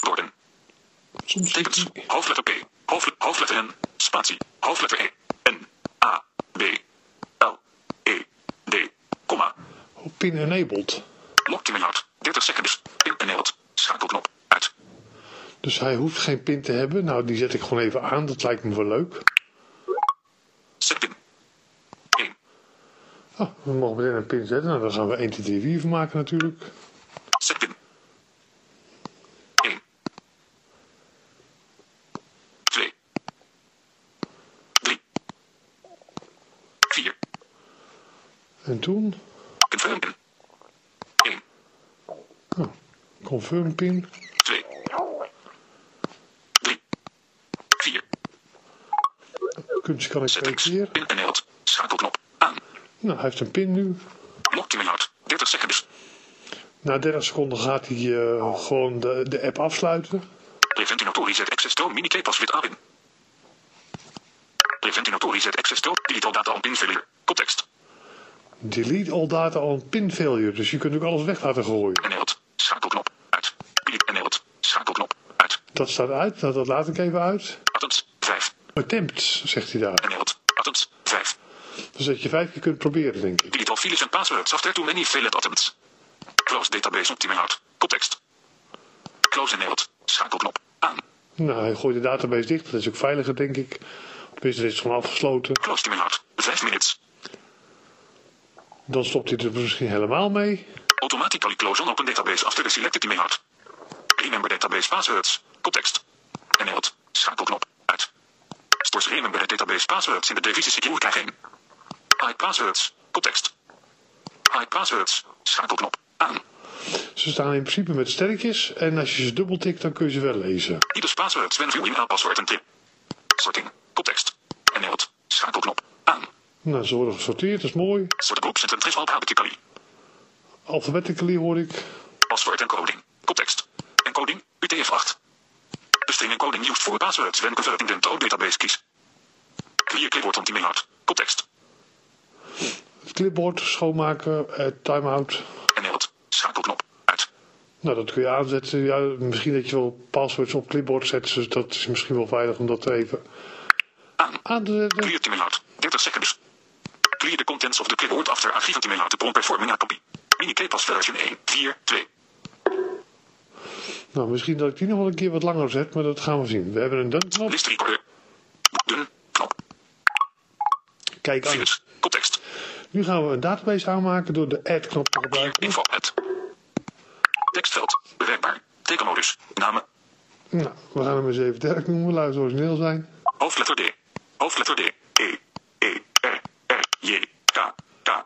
Woorden. Soms Tekens. Hoofdletter P. Hoofdle- hoofdletter N. Spatie. Hoofdletter E. N. A. B. L. E. D. Komma. op pin enabled. Lock in inhoud. 30 seconds. Dus hij hoeft geen pin te hebben. Nou, die zet ik gewoon even aan. Dat lijkt me wel leuk. Zet pin. 1. Oh, we mogen meteen een pin zetten. Nou, daar gaan we 1, 2, 3, 4 van maken natuurlijk. Zet pin. 1. 2. 3. 4. En toen, Confirm pin. 1. confirm pin. 2. 3. 4. Kunstje kan ik. Pin inhoud. Schakelknop. Aan. Nou, hij heeft een pin nu. Lock in inhoud. 30 seconds. Na 30 seconden gaat hij eh, gewoon de, de app afsluiten. Preventinatori zet access to mini KPass with APIN. Preventinatori zet access to digital data on pin failure. Context. Delete all data on pin failure. Dus je kunt ook alles weg laten gooien. Schakelknop. Uit. Inhoud. Schakelknop. Uit. Dat staat uit. Nou, dat laat ik even uit. Attempts. 5. Attempts, zegt hij daar. Attempts. 5. Dus dat je vijf keer kunt proberen, denk ik. Digital files and passwords after too many failed attempts. Close database optimalhoud. Context. Close inhoud. Schakelknop. Aan. Nou, hij gooit de database dicht. Dat is ook veiliger, denk ik. Tenminste, dit is gewoon afgesloten. Close timeout. 5 minutes. Dan stopt hij er misschien helemaal mee. Automatically close on open database after the selected timeout. Remember database passwords. Context. Inhoud. Schakelknop. Uit. Stores remember database passwords in de divisie secure krijgen. Hide passwords. Context. Hide passwords. Schakelknop. Aan. Ze staan in principe met sterretjes. En als je ze dubbeltikt, dan kun je ze wel lezen. Ieders passwords when viewing a password en tip. Sorting. Context. Inhoud. Schakelknop. Aan. Nou, ze worden gesorteerd. Dat is mooi. Sort groups and entries alphabetically. Alphabetically hoor ik. Password encoding. Context. Encoding. UTF-8. De string encoding used for passwords when converting them to database keys. Clear clipboard on timeout. Context. Het clipboard schoonmaken. Eh, timeout. Inhoud. Schakelknop. Uit. Nou, dat kun je aanzetten. Ja, misschien dat je wel passwords op clipboard zet. Dus dat is misschien wel veilig om dat even Aan. aan te zetten. Clear timeout. 30 seconds. Clear the contents of the clipboard after archiving timeout upon performing a copy. Mini KPass version 1. 4. 2. Nou, misschien dat ik die nog wel een keer wat langer zet. Maar dat gaan we zien. We hebben een done knop. List recorder. Dun. Knop. Kijk aan. Context. Nu gaan we een database aanmaken door de add knop te 4. gebruiken. Info. Het. Tekstveld. Bewerkbaar. Tekenmodus. Namen. Nou, we gaan hem eens even Dirk noemen. Laten we origineel zijn. Hoofdletter D. Hoofdletter D. E. E. R. R. J. K. K.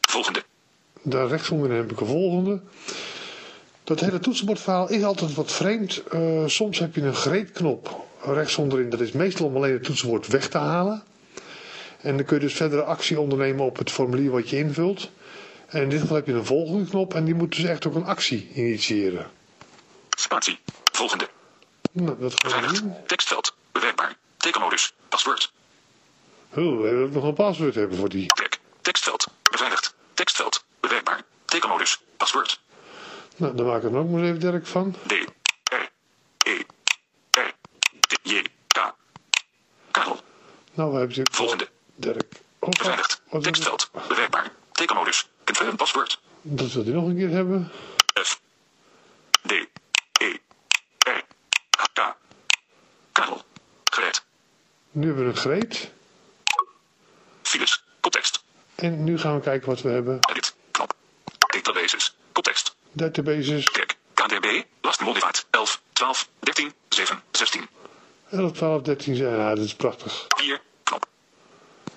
Volgende. Daar rechtsonderin heb ik een volgende. Dat hele toetsenbordverhaal is altijd wat vreemd. Eh, soms heb je een greetknop rechtsonderin. Dat is meestal om alleen het toetsenbord weg te halen. En dan kun je dus verdere actie ondernemen op het formulier wat je invult. En in dit geval heb je een volgende knop en die moet dus echt ook een actie initiëren. Spatie. Volgende. Nou, dat gaan we doen. Tekstveld. Bewerkbaar. Tekenmodus. Paswoord. Oh, we hebben nog een paswoord hebben voor die. Tekstveld. Beveiligd. Tekstveld. Bewerkbaar. Tekenmodus. Paswoord. Nou, daar maak ik er ook maar eens even Dirk van. D. R. E. R. T. J. K. Karel. Nou, we hebben ze. Volgende. Dirk. Wat? Tekstveld. Bewerkbaar. Tekenmodus. Confirm paswoord. Dat wil hij nog een keer hebben. F. D. E. R. K. Karel. Gereed. Nu hebben we een greet. Files. Context. En nu gaan we kijken wat we hebben. Edit. Knop. Databases. Context. Databases Check. KDB. Last modified. 11, 12, 13, 7, 16. 11, 12, 13. Ja, dat is prachtig. 4.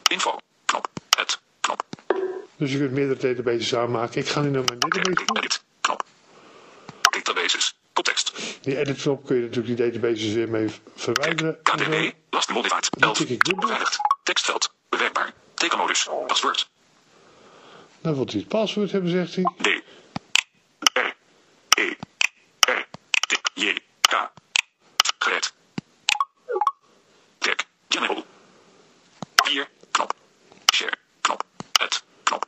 Info. Knop. Het. Knop. Dus je kunt meerdere databases aanmaken. Ik ga nu naar mijn database toe. Edit. Knop. Databases. Context. Die edit knop kun je natuurlijk die databases weer mee verwijderen. KDB. Last modified. Die 11. tik ik dubbel. Beveiligd. Tekstveld. Bewerkbaar. Tekenmodus. Paswoord. Dan wil hij het paswoord hebben, zegt hij. D. R. E. R. T. J. K. Gereed. Check. General. 4. Knop. Share. Knop. Het. Knop.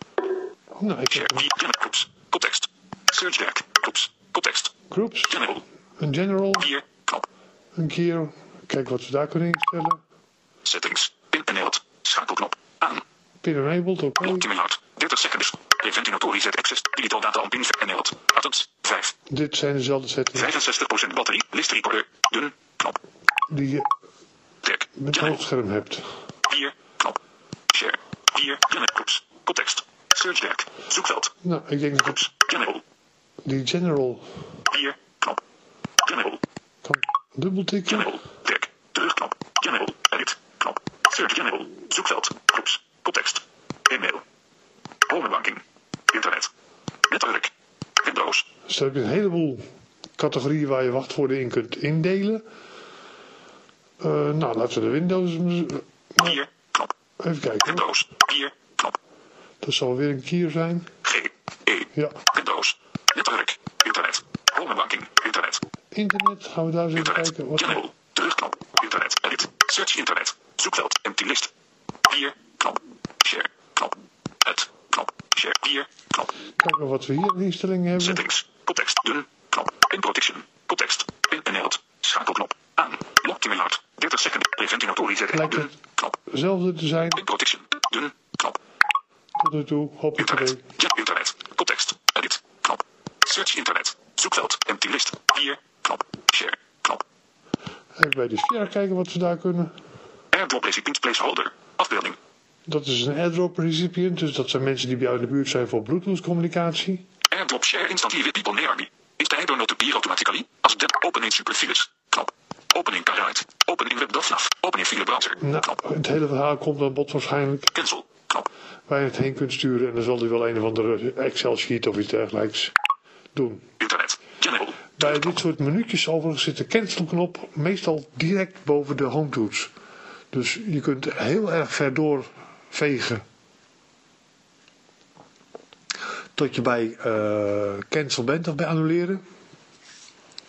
Nou, ik Share. heb 4. General. Groeps. Context. Search deck. Groeps. Context. groups, General. een general, 4. Knop. een keer. Kijk wat we daar kunnen instellen. Settings. Pin enabled. Schakelknop. Aan. Pin enabled, oké. Time out. 30 seconds. Preventinotory set access. Digital data on pin enabled. Buttons. 5. Dit zijn dezelfde settings 65% batterie. List recorder. Dun. Knop. die je Check. met hoofdscherm hebt. 4. Knop. Share. 4. General groups. Context. Search deck. Zoekveld. Nou, ik denk dat Groups. General. die general 4. Knop. General. kan dubbeltikken. General. Deck. Terugknop. General. Edit. Knop. Search General. Zoekveld. Groeps. Context. E-mail. Homebanking. Internet. Netwerk. Windows. Dus daar heb je een heleboel categorieën waar je wachtwoorden in kunt indelen. Eh, nou, laten we de Windows... 4. Knop. Even kijken. Windows. 4. Dat zal weer een keer zijn. G. E. Ja, Windows. Netwerk. Internet. Homebanking. Internet. internet. Gaan we daar eens even kijken. Wat General. Terugknop. Internet. Edit. Search internet. Zoekveld. Empty list. 4. Knop. Share. Knop. Het. Knop. Share. 4. Knop. kijken wat we hier in instellingen hebben. Settings. Context. Dun. Knop. In protection. Context. In. Schakelknop. Aan. Lock time out. 30 seconden. Preventinotory zetten. Lijkt Dun. het Knop. Hetzelfde te zijn In protection. Dun. Knop. Tot nu toe. Hoppakee. Internet. Ja, internet. Context. Edit. Knop. Search internet. Zoekveld. Empty list. 4. Knop. Share. Knop. Even bij de share kijken wat we daar kunnen. Airdrop recipient placeholder. Afbeelding. Dat is een airdrop recipient. Dus dat zijn mensen die bij jou in de buurt zijn voor bluetooth communicatie. Airdrop share instantly with people near me. Is the not to appear automatically? As that open in superfiles. Knop. Open in Carrite. Open in WebDAV. Open in file browser. Nou, Knop. het hele verhaal komt aan bod waarschijnlijk. Cancel. Waar je het heen kunt sturen. En dan zal hij wel een of andere Excel sheet of iets dergelijks doen. Internet. General. Bij dit soort menu'tjes overigens zit de cancel-knop meestal direct boven de home toets. Dus je kunt heel erg ver doorvegen. Tot je bij eh, cancel bent of bij annuleren.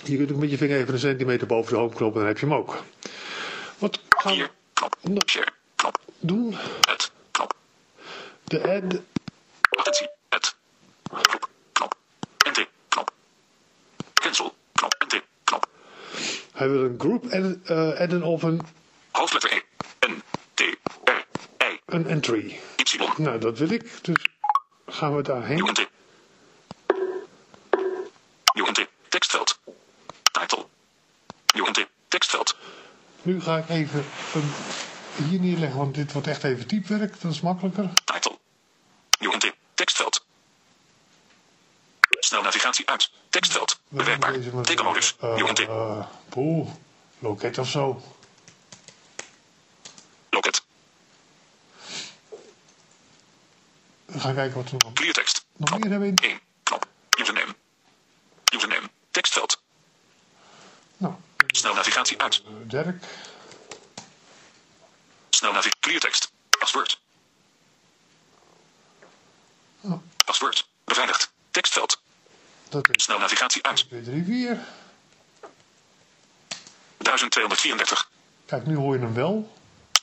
Je kunt ook met je vinger even een centimeter boven de home knop en dan heb je hem ook. Wat gaan we 4. Knop. Share. Knop. doen? Het. Knop. De add. Groep. Knop. NT. Knop. Cancel. Knop. NT. Knop. Hij wil een group adden, eh, adden of een, Hoofdletter E. N. T. R. I. een entry. Y. Nou, dat wil ik. Dus gaan we daarheen. Nieuw NT. Nieuw NT. Tekstveld. Title. Nieuw NT. Tekstveld. Nu ga ik even een hier neerleggen, want dit wordt echt even typwerk. Dat is makkelijker. Title. Nieuw NT. Tekstveld. Snel navigatie uit. Tekstveld. Bewerkbaar. Tekenmodus. Nieuw NT. eh, Poeh, loket of zo. Loket. We gaan kijken wat we nog Cleartekst. Nog meer hebben we 1. Knop. Username. Username. Tekstveld. Nou, Snel navigatie uit. eh, Dirk. Snel navigatie. Cleartekst. Paswoord. Oh, Paswoord. Beveiligd. Tekstveld. Dat is Snel navigatie uit. 2, 3, 4. 1234. Kijk, nu hoor je hem wel.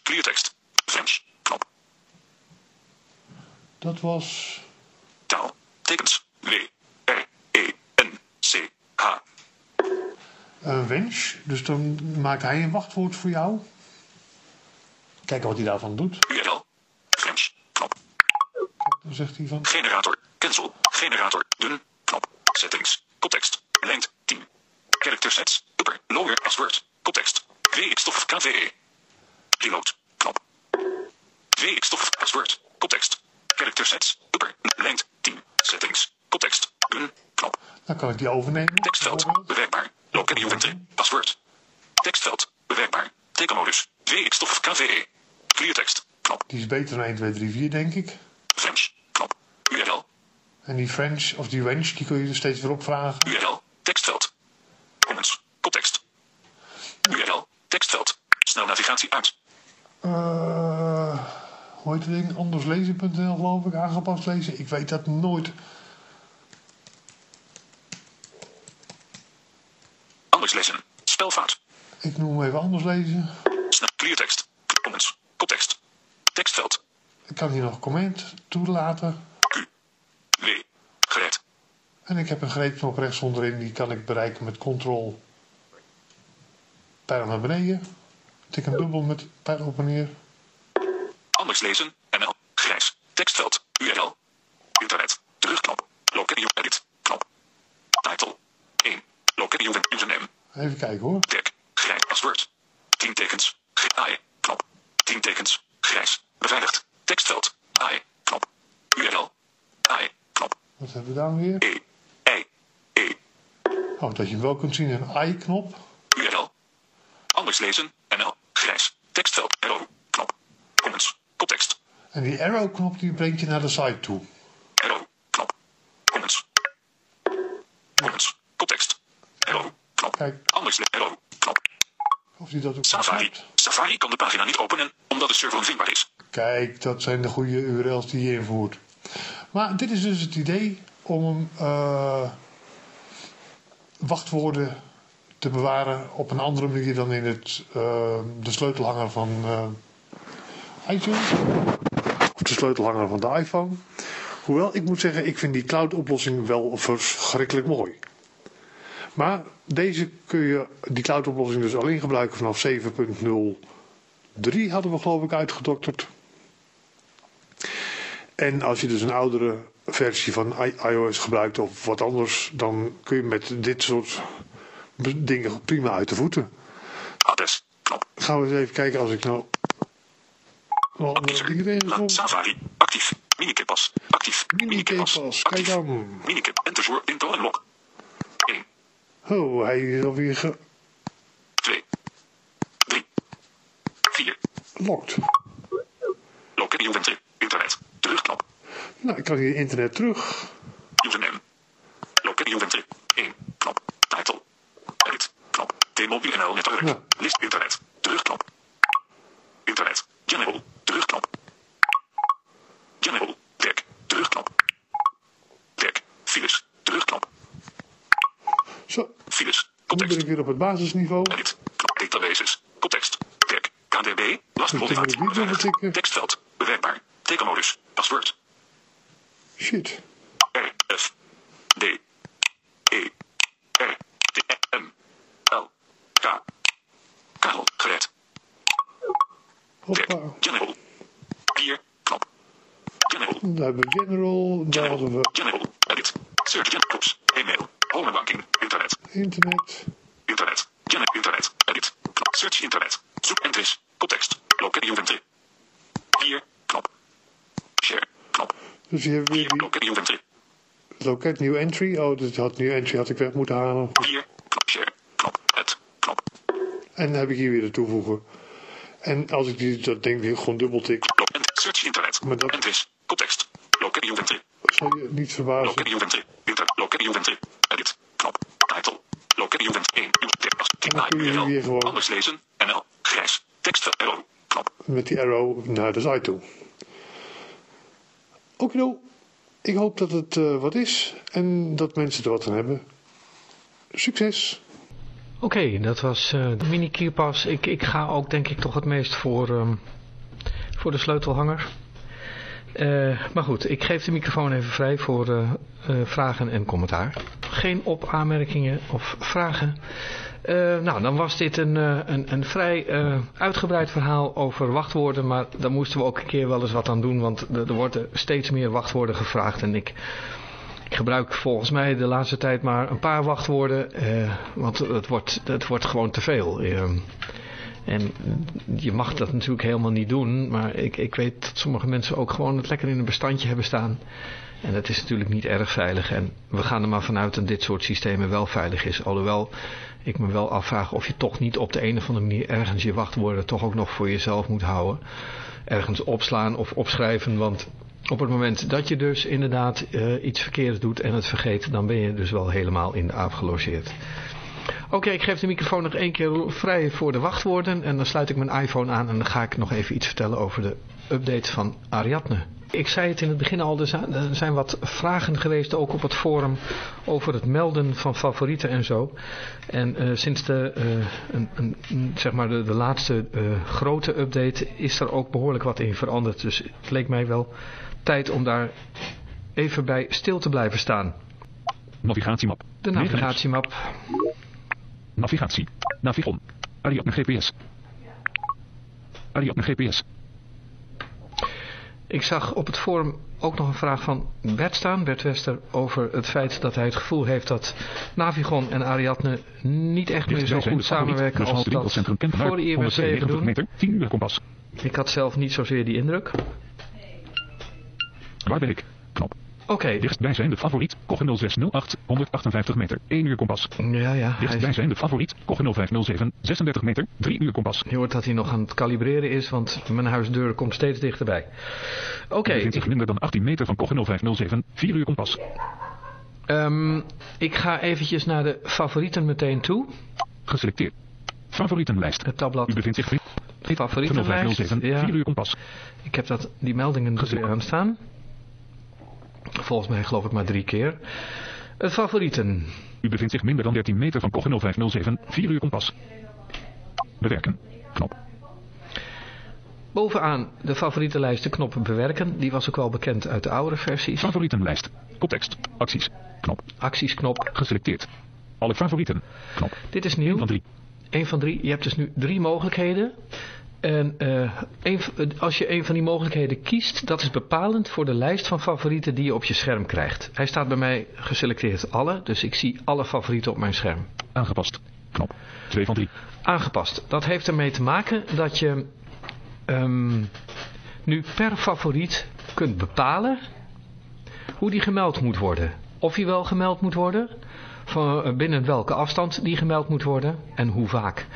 Cleartekst. French. Knop. Dat was... Taal. Tekens. W. R. E. N. C. H. een wens. Dus dan maakt hij een wachtwoord voor jou. Kijken wat hij daarvan doet. URL. French. Knop. Dan zegt hij van... Generator. Cancel. Generator. Dun. Settings. Context. Length 10. Character sets. Upper. Lower. Password. Context. VX of KVE. Reload. Knop. VX of password. Context. Character sets. Upper. Length 10. Settings. Context. Dun. Knop. Dan kan ik die overnemen. Tekstveld. Bewerkbaar. Local Juventus. Paswoord. Tekstveld. Bewerkbaar. Tekenmodus. VX of KVE. Cleartekst. Knop. Die is beter dan 1, 2, 3, 4 denk ik. French. Knop. URL. En die French of die wens, die kun je er steeds weer opvragen. URL. Tekstveld. Comments. Context. URL. Tekstveld. Snel navigatie uit. Eh, hoe heet het ding? Anderslezen.nl geloof ik, aangepast lezen. Ik weet dat nooit. Anders lezen. Spelfout. Ik noem hem even anders lezen. Snel cleartekst. Comments. Context. Tekstveld. Ik kan hier nog comment toelaten. W. Gereed. En ik heb een greepknop rechts onderin, die kan ik bereiken met control. Pijl naar beneden. Tik een dubbel met pijl op en neer. Anders lezen. NL. Grijs. Tekstveld. URL. Internet. Terugknop. Local edit. Knop. Title. 1. Local. Username. Even kijken hoor. Dirk. Grijs paswoord. 10 tekens. AI. Knop. 10 tekens. Grijs. Beveiligd. Tekstveld. AI. Knop. URL. AI. Knop. Wat hebben we daar weer? Oh, dat je hem wel kunt zien. Een i-knop. URL. Anders lezen. NL. Grijs. Tekstveld. Arrow. Knop. Comments. Context. En die arrow-knop die brengt je naar de site toe. Arrow. Knop. Comments. Comments. Context. Arrow. Knop. Kijk, Anders lezen. Arrow. Knop. of die dat ook Safari. Safari kan de pagina niet openen omdat de server onvindbaar is. Kijk, dat zijn de goede URL's die je invoert. Maar dit is dus het idee om eh, wachtwoorden te bewaren op een andere manier dan in het, eh, de sleutelhanger van eh, iTunes. Of de sleutelhanger van de iPhone. Hoewel, ik moet zeggen, ik vind die cloud oplossing wel verschrikkelijk mooi. Maar deze kun je, die cloud oplossing dus alleen gebruiken vanaf 7.03 hadden we geloof ik uitgedokterd. En als je dus een oudere versie van iOS gebruikt of wat anders, dan kun je met dit soort dingen prima uit de voeten. Adres. Knop. Gaan we eens even kijken als ik nou andere dingen tegenkom. Safari. Actief. Minikippas. Actief. Minikippas. Minikippas, kijk dan. Minikip. Enterswoord. Intro en log. 1. Oh, hij is alweer 2. 3. 4. gelokt. Local Juventus. Nou, ik kan hier internet terug. Username. Local Juventus. 1. Knop. Title. Edit. Knop. T-Mobile NL netwerk. Ja. List internet. Terugknop. Internet. General. Terugknop. General. Dirk. Terugknop. Dirk. Files. Terugknop. Zo, Files. nu ben Context. ik weer op het basisniveau. Edit. Knop. Databases. Context. Dirk. KDB. Last dan moet ik modified. dit dubbel Beveiligd. tikken. Tekstveld. Bewerkbaar. Tekenmodus. Paswoord. Shit. R, F, D, E, R, T, M, L, K. Karel, gereed. Dirk, Hoppa. General. 4, knop. General, Daar hebben we general. Daar we General, edit. Search gen, groups, e-mail, homebanking, internet, internet. internet, gen, internet, edit. Knop, search internet, zoek entries, context, local Juventus. 4, knop. Share, knop. Dus hier hebben we 4, weer local Juventus. die loket new entry. Oh, dit had new entry had ik weg moeten halen. 4, knop, share, knop, het, knop. En dan heb ik hier weer de toevoegen. En als ik die, dat denk ik gewoon dubbel tik. Log en search internet. Maar dat- Entries. Context. Local Juventus. zal je niet verbazen. Loket Juventus. Winter. Loket Juventus. Edit. Knop. Title. Loket Juventus 1. En dan kun je weer gewoon Anders lezen. NL. Grijs. Tekst. Arrow. Knop. met die arrow naar de site toe. Okido, ik hoop dat het eh, wat is en dat mensen er wat aan hebben. Succes! Oké, dat was eh, de mini keypas. Ik, ik ga ook denk ik toch het meest voor, ehm, voor de sleutelhanger. Eh, maar goed, ik geef de microfoon even vrij voor vragen en commentaar. Geen op aanmerkingen of vragen. Eh, nou, dan was dit een, eh, een, een vrij eh, uitgebreid verhaal over wachtwoorden. Maar daar moesten we ook een keer wel eens wat aan doen. Want er, er worden steeds meer wachtwoorden gevraagd. En ik, ik gebruik volgens mij de laatste tijd maar een paar wachtwoorden. want het wordt, het wordt gewoon te veel. En je mag dat natuurlijk helemaal niet doen. Maar ik, ik weet dat sommige mensen ook gewoon het lekker in een bestandje hebben staan. En dat is natuurlijk niet erg veilig. En we gaan er maar vanuit dat dit soort systemen wel veilig is. Alhoewel ik me wel afvraag of je toch niet op de een of andere manier ergens je wachtwoorden toch ook nog voor jezelf moet houden. Ergens opslaan of opschrijven. Want op het moment dat je dus inderdaad eh, iets verkeerds doet en het vergeet, dan ben je dus wel helemaal in de aap gelogeerd. Oké, ik geef de microfoon nog één keer vrij voor de wachtwoorden. En dan sluit ik mijn iPhone aan en dan ga ik nog even iets vertellen over de update van Ariadne. Ik zei het in het begin al, er zijn- wat vragen geweest ook op het forum over het melden van favorieten en zo. En eh, sinds de, eh, een, een, zeg maar de, de laatste eh, grote update is er ook behoorlijk wat in veranderd. Dus het leek mij wel tijd om daar even bij stil te blijven staan. Navigatiemap. De navigatiemap. Navigatie. Navigon. Ariadne GPS. Ariadne GPS. Ik zag op het forum ook nog een vraag van Bert staan, Bert Wester, over het feit dat hij het gevoel heeft dat Navigon en Ariadne niet echt meer zo goed samenwerken als dat voor de IMC 192 doen. meter. 10 uur kompas. Ik had zelf niet zozeer die indruk. Waar ben ik? Knop. Oké, Dichtstbij zijn de favoriet. Kogge 0608. 158 meter. 1 uur kompas. ja ja, Dichtstbij is, zijn de favoriet. Kogge 0507. 36 meter. 3 uur kompas. je hoort dat hij nog aan het kalibreren is, want mijn huisdeur komt steeds dichterbij. Oké, Bevindt zich minder dan 18 meter van Kogge 0507. 4 uur kompas. ehm, ik ga eventjes naar de favorieten meteen toe. Geselecteerd. Favorietenlijst. Het tabblad U bevindt zich favorietenlijst. 0507. Ja. 4 uur kompas. Ik heb dat, die meldingen weer aanstaan. Volgens mij geloof ik maar drie keer. Het favorieten. U bevindt zich minder dan 13 meter van Kogge 0507. 4 uur kompas. Bewerken. Knop. Bovenaan de favorietenlijst de knop bewerken. Die was ook wel bekend uit de oudere versies. Favorietenlijst. Koptekst. Acties. Knop. Actiesknop. Geselecteerd. Alle favorieten. Knop. Dit is 1 nieuw. van 3. Eén van drie. Je hebt dus nu drie mogelijkheden. En eh, een als je een van die mogelijkheden kiest, dat is bepalend voor de lijst van favorieten die je op je scherm krijgt. Hij staat bij mij geselecteerd alle, dus ik zie alle favorieten op mijn scherm. Aangepast. Knop. 2 van 3. Aangepast. Dat heeft ermee te maken dat je ehm, nu per favoriet kunt bepalen hoe die gemeld moet worden. Of die wel gemeld moet worden, van eh, binnen welke afstand die gemeld moet worden en hoe vaak.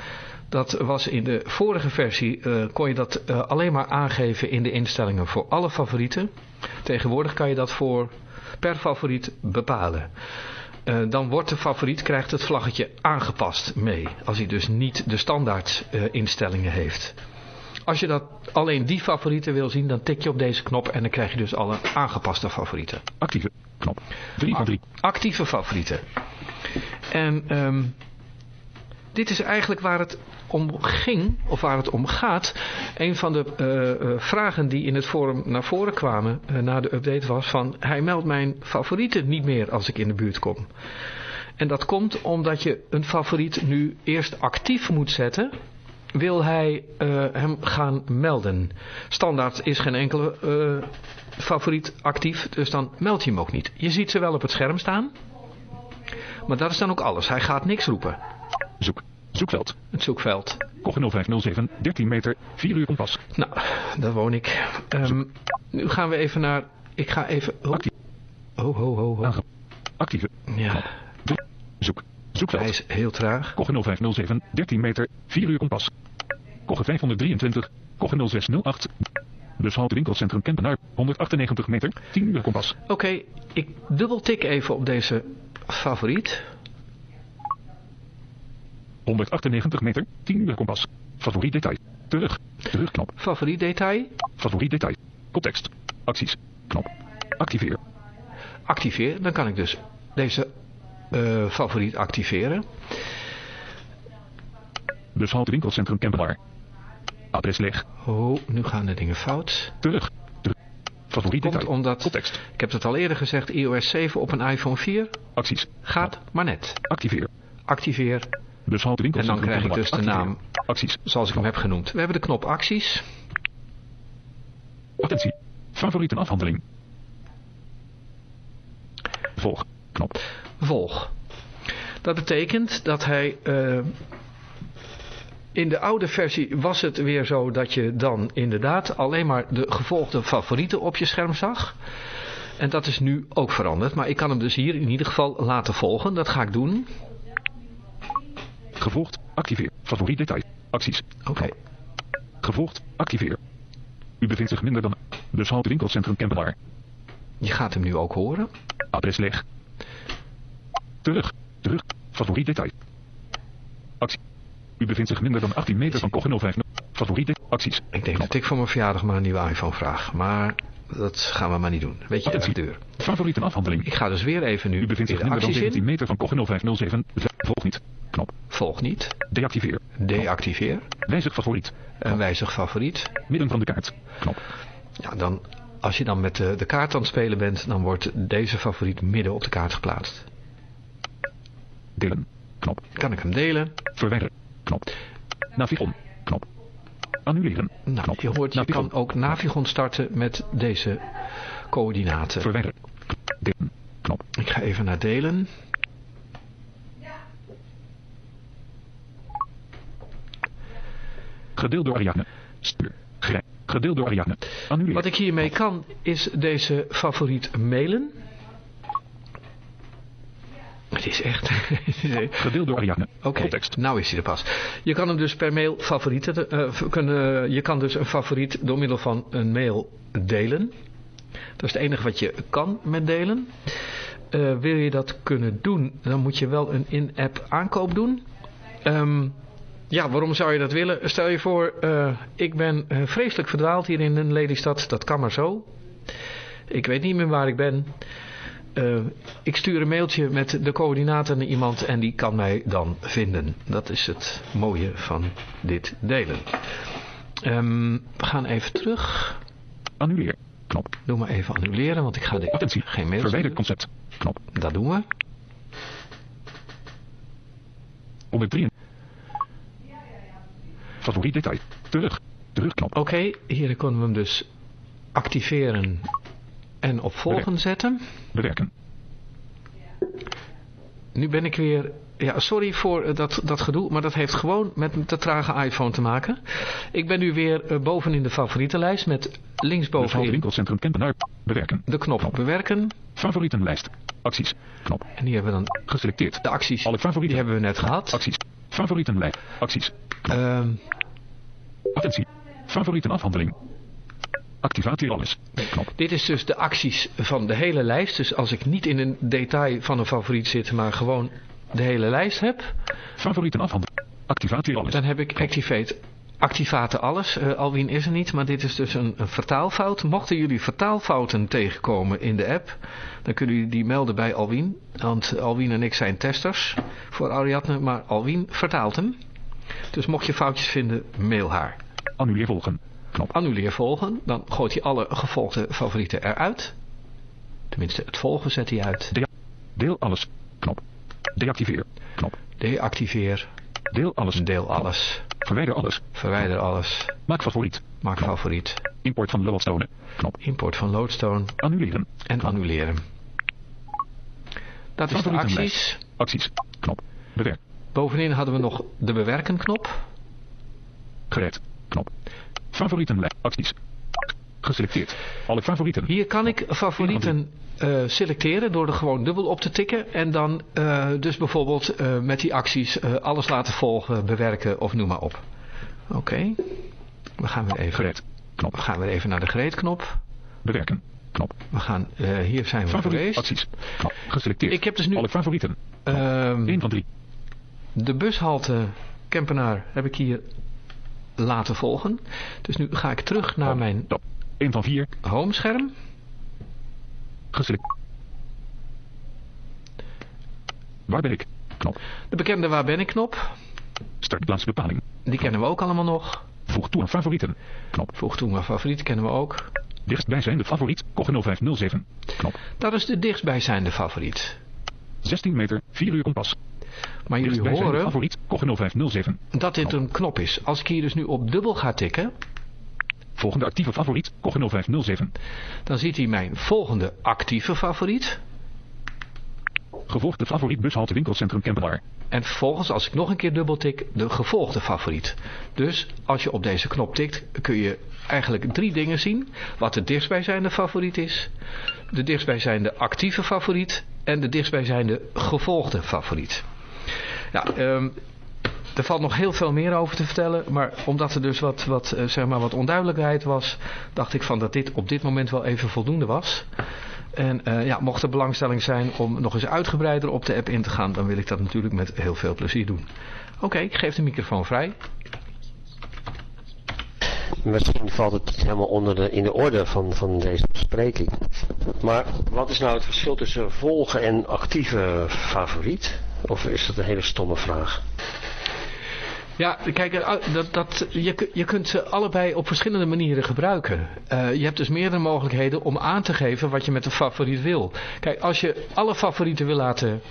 Dat was in de vorige versie, eh, kon je dat eh, alleen maar aangeven in de instellingen voor alle favorieten. Tegenwoordig kan je dat voor per favoriet bepalen. Eh, dan wordt de favoriet, krijgt het vlaggetje aangepast mee. Als hij dus niet de standaard instellingen heeft. Als je dat alleen die favorieten wil zien, dan tik je op deze knop en dan krijg je dus alle aangepaste favorieten. Actieve. Knop. 3 van 3. Actieve favorieten. En ehm, dit is eigenlijk waar het om ging, of waar het om gaat. Een van de eh, eh, vragen die in het forum naar voren kwamen eh, na de update was van... hij meldt mijn favorieten niet meer als ik in de buurt kom. En dat komt omdat je een favoriet nu eerst actief moet zetten... Wil hij hem gaan melden? Standaard is geen enkele favoriet actief, dus dan meld je hem ook niet. Je ziet ze wel op het scherm staan, maar dat is dan ook alles. Hij gaat niks roepen, Zoek. Zoekveld. het zoekveld. Kogge 0507. 13 meter. 4 uur kompas. Nou, daar woon ik. Ehm, nu gaan we even naar... Ik ga even... Oh, Actief. ho, ho, ho. ho. Actieve. Ja, Zoek. hij Zoekveld. is heel traag. Kogge 0507. 13 meter. 4 uur kompas. Kogge 523. Kogge 0608. Bushalte winkelcentrum Kempenaar. 198 meter. 10 uur kompas. Oké, ik dubbel tik even op deze favoriet. 198 meter. 10 uur kompas. Favoriet detail. Terug. Terugknop. Favoriet detail. Favoriet detail. Context. Acties. Knop. Activeer. Activeer. Dan kan ik dus deze eh, favoriet activeren. Bushalte winkelcentrum Kempenaar. Adres leeg. Oh, nu gaan de dingen fout. Terug. Terug. Favoriet Komt detail. omdat, Context. ik heb het al eerder gezegd, iOS 7 op een iPhone 4 Acties. gaat maar net. Activeer. Activeer, Bushalte en dan krijg ik dus de naam Acties. zoals ik hem heb genoemd. We hebben de knop acties. Attentie. Favorieten afhandeling. Volg. Knop. Volg. Dat betekent dat hij... eh, in de oude versie was het weer zo dat je dan inderdaad alleen maar de gevolgde favorieten op je scherm zag. En dat is nu ook veranderd. Maar ik kan hem dus hier in ieder geval laten volgen. Dat ga ik doen. Gevolgd. Activeer. Favoriet detail. Acties. Oké. Gevolgd. Activeer. U bevindt zich minder dan... Bushalte winkelcentrum Kempenaar. Je gaat hem nu ook horen. Adres leeg. Terug. Terug. Favoriet detail. Actie. U bevindt zich minder dan 18 meter van Cogeno 50. Favoriet. Acties. Ik denk dat ik voor mijn verjaardag maar een nieuwe iPhone vraag. Maar dat gaan we maar niet doen. Weet je, Attentie. duur. Favorieten afhandeling. Ik ga dus weer even nu U bevindt zich de minder dan acties 17 in. meter van Cogeno 507. Volg niet. Knop. Volg niet. Deactiveer. Deactiveer. Wijzig favoriet. En wijzig favoriet. Midden van de kaart. Knop. Ja, dan, als je dan met de, de kaart aan het spelen bent, dan wordt deze favoriet midden op de kaart geplaatst. Delen. Knop. Kan ik hem delen? Verwijderen. Knop. Navigon. Knop. Annuleren. Nou, Knop. je hoort, je Navigon. kan ook Navigon starten met deze coördinaten. Verwijderen. Delen. Knop. Ik ga even naar delen. Gedeeld door. Stuur. Grij. Gedeeld door. Annuleren. Wat ik hiermee kan, is deze favoriet mailen. Het is echt... *laughs* Gedeeld door Ariane. Oké, nou is hij er pas. Je kan hem dus per mail favorieten, eh, kunnen, je kan dus een favoriet door middel van een mail delen. Dat is het enige wat je kan met delen. Eh, wil je dat kunnen doen, dan moet je wel een in-app aankoop doen. Ehm, ja, waarom zou je dat willen? Stel je voor, eh, ik ben eh, vreselijk verdwaald hier in een Lelystad. Dat kan maar zo. Ik weet niet meer waar ik ben. Eh, ik stuur een mailtje met de coördinaten naar iemand en die kan mij dan vinden. Dat is het mooie van dit delen. Ehm, we gaan even terug. Annuleer. Knop. Doe maar even annuleren, want ik ga de, Attentie. geen mail Verwijder concept. Knop. Dat doen we. 103. Favoriet detail. Terug. Terugknop. Oké, hier kunnen we hem dus activeren en op volgen zetten. Bewerken. Nu ben ik weer... Ja, sorry voor eh, dat, dat gedoe, maar dat heeft gewoon met de trage iPhone te maken. Ik ben nu weer eh, boven in de favorietenlijst met Bushalte linksbovenin winkelcentrum Kempenaar. Bewerken. de knop bewerken. Favorietenlijst. Acties. Knop. En hier hebben we dan Geselecteerd. de acties. Alle favorieten. Die hebben we net gehad. Acties. Favorietenlijst. Acties. Ehm, Attentie. Favorieten afhandeling. Activatie alles. Knop. dit is dus de acties van de hele lijst. Dus als ik niet in een detail van een favoriet zit, maar gewoon de hele lijst heb, Favorieten afhandeling. Activatie alles. dan heb ik Activate Activate alles. Eh, Alwin is er niet, maar dit is dus een, een vertaalfout. Mochten jullie vertaalfouten tegenkomen in de app, dan kunnen jullie die melden bij Alwin. Want Alwin en ik zijn testers voor Ariadne, maar Alwin vertaalt hem. Dus mocht je foutjes vinden, mail haar. Annuleer volgen. Knop. Annuleer volgen, dan gooit hij alle gevolgde favorieten eruit. Tenminste, het volgen zet hij uit. Deel alles. Knop. Deactiveer. Knop. Deactiveer, Deel alles. deel alles, Verwijder alles. verwijder alles, Maak favoriet. maak favoriet, Import van Lodestone. Knop. import van Lodestone Annuleren. en annuleren. Dat is de acties. Acties. Knop. Bewerk. Bovenin hadden we nog de bewerken knop. Gereed. Knop. Favorietenlijst. Acties. Geselecteerd. Alle favorieten. Hier kan ik favorieten eh, selecteren door er gewoon dubbel op te tikken. En dan eh, dus bijvoorbeeld eh, met die acties alles laten volgen, bewerken of noem maar op. Oké. We gaan weer even Gereed. Knop. We gaan weer even naar de gereedknop. Bewerken. Knop. We gaan, hier zijn we Favoriet. geweest. Acties. Knop. Geselecteerd. Ik heb dus nu Alle favorieten. ehm, 1 van 3. de bushalte Kempenaar heb ik hier laten volgen. Dus nu ga ik terug naar mijn Top. 1 van 4. homescherm. Geselecteerd. Waar ben ik? Knop. De bekende waar ben ik knop. Startplaatsbepaling. Die kennen we ook allemaal nog. Voeg toe aan favorieten. Knop. Voeg toe mijn favoriet kennen we ook. Dichtstbijzijnde favoriet. Koggen 0507. Knop. Dat is de dichtstbijzijnde favoriet. 16 meter. 4 uur kompas. Maar jullie horen favoriet. Koggen 0507. dat dit een knop is. Als ik hier dus nu op dubbel ga tikken, Volgende actieve favoriet. Koggen 0507. dan ziet hij mijn volgende actieve favoriet. Gevolgd de favoriet bushalte winkelcentrum Kempenaar. En vervolgens, als ik nog een keer dubbel tik, de gevolgde favoriet. Dus als je op deze knop tikt, kun je eigenlijk drie dingen zien. Wat de dichtstbijzijnde favoriet is. De dichtstbijzijnde actieve favoriet. En de dichtstbijzijnde gevolgde favoriet. Ja, ehm, er valt nog heel veel meer over te vertellen. Maar omdat er dus wat, wat, eh, zeg maar wat onduidelijkheid was, dacht ik van dat dit op dit moment wel even voldoende was. En eh, ja, mocht er belangstelling zijn om nog eens uitgebreider op de app in te gaan, dan wil ik dat natuurlijk met heel veel plezier doen. Oké, ik geef de microfoon vrij. Misschien valt het helemaal onder de, in de orde van, van deze bespreking. Maar wat is nou het verschil tussen volgen en actieve favoriet? Of is dat een hele stomme vraag? Ja, kijk, eh, dat, dat, je, je kunt ze allebei op verschillende manieren gebruiken. Eh, je hebt dus meerdere mogelijkheden om aan te geven wat je met een favoriet wil. Kijk, als je alle favorieten wil laten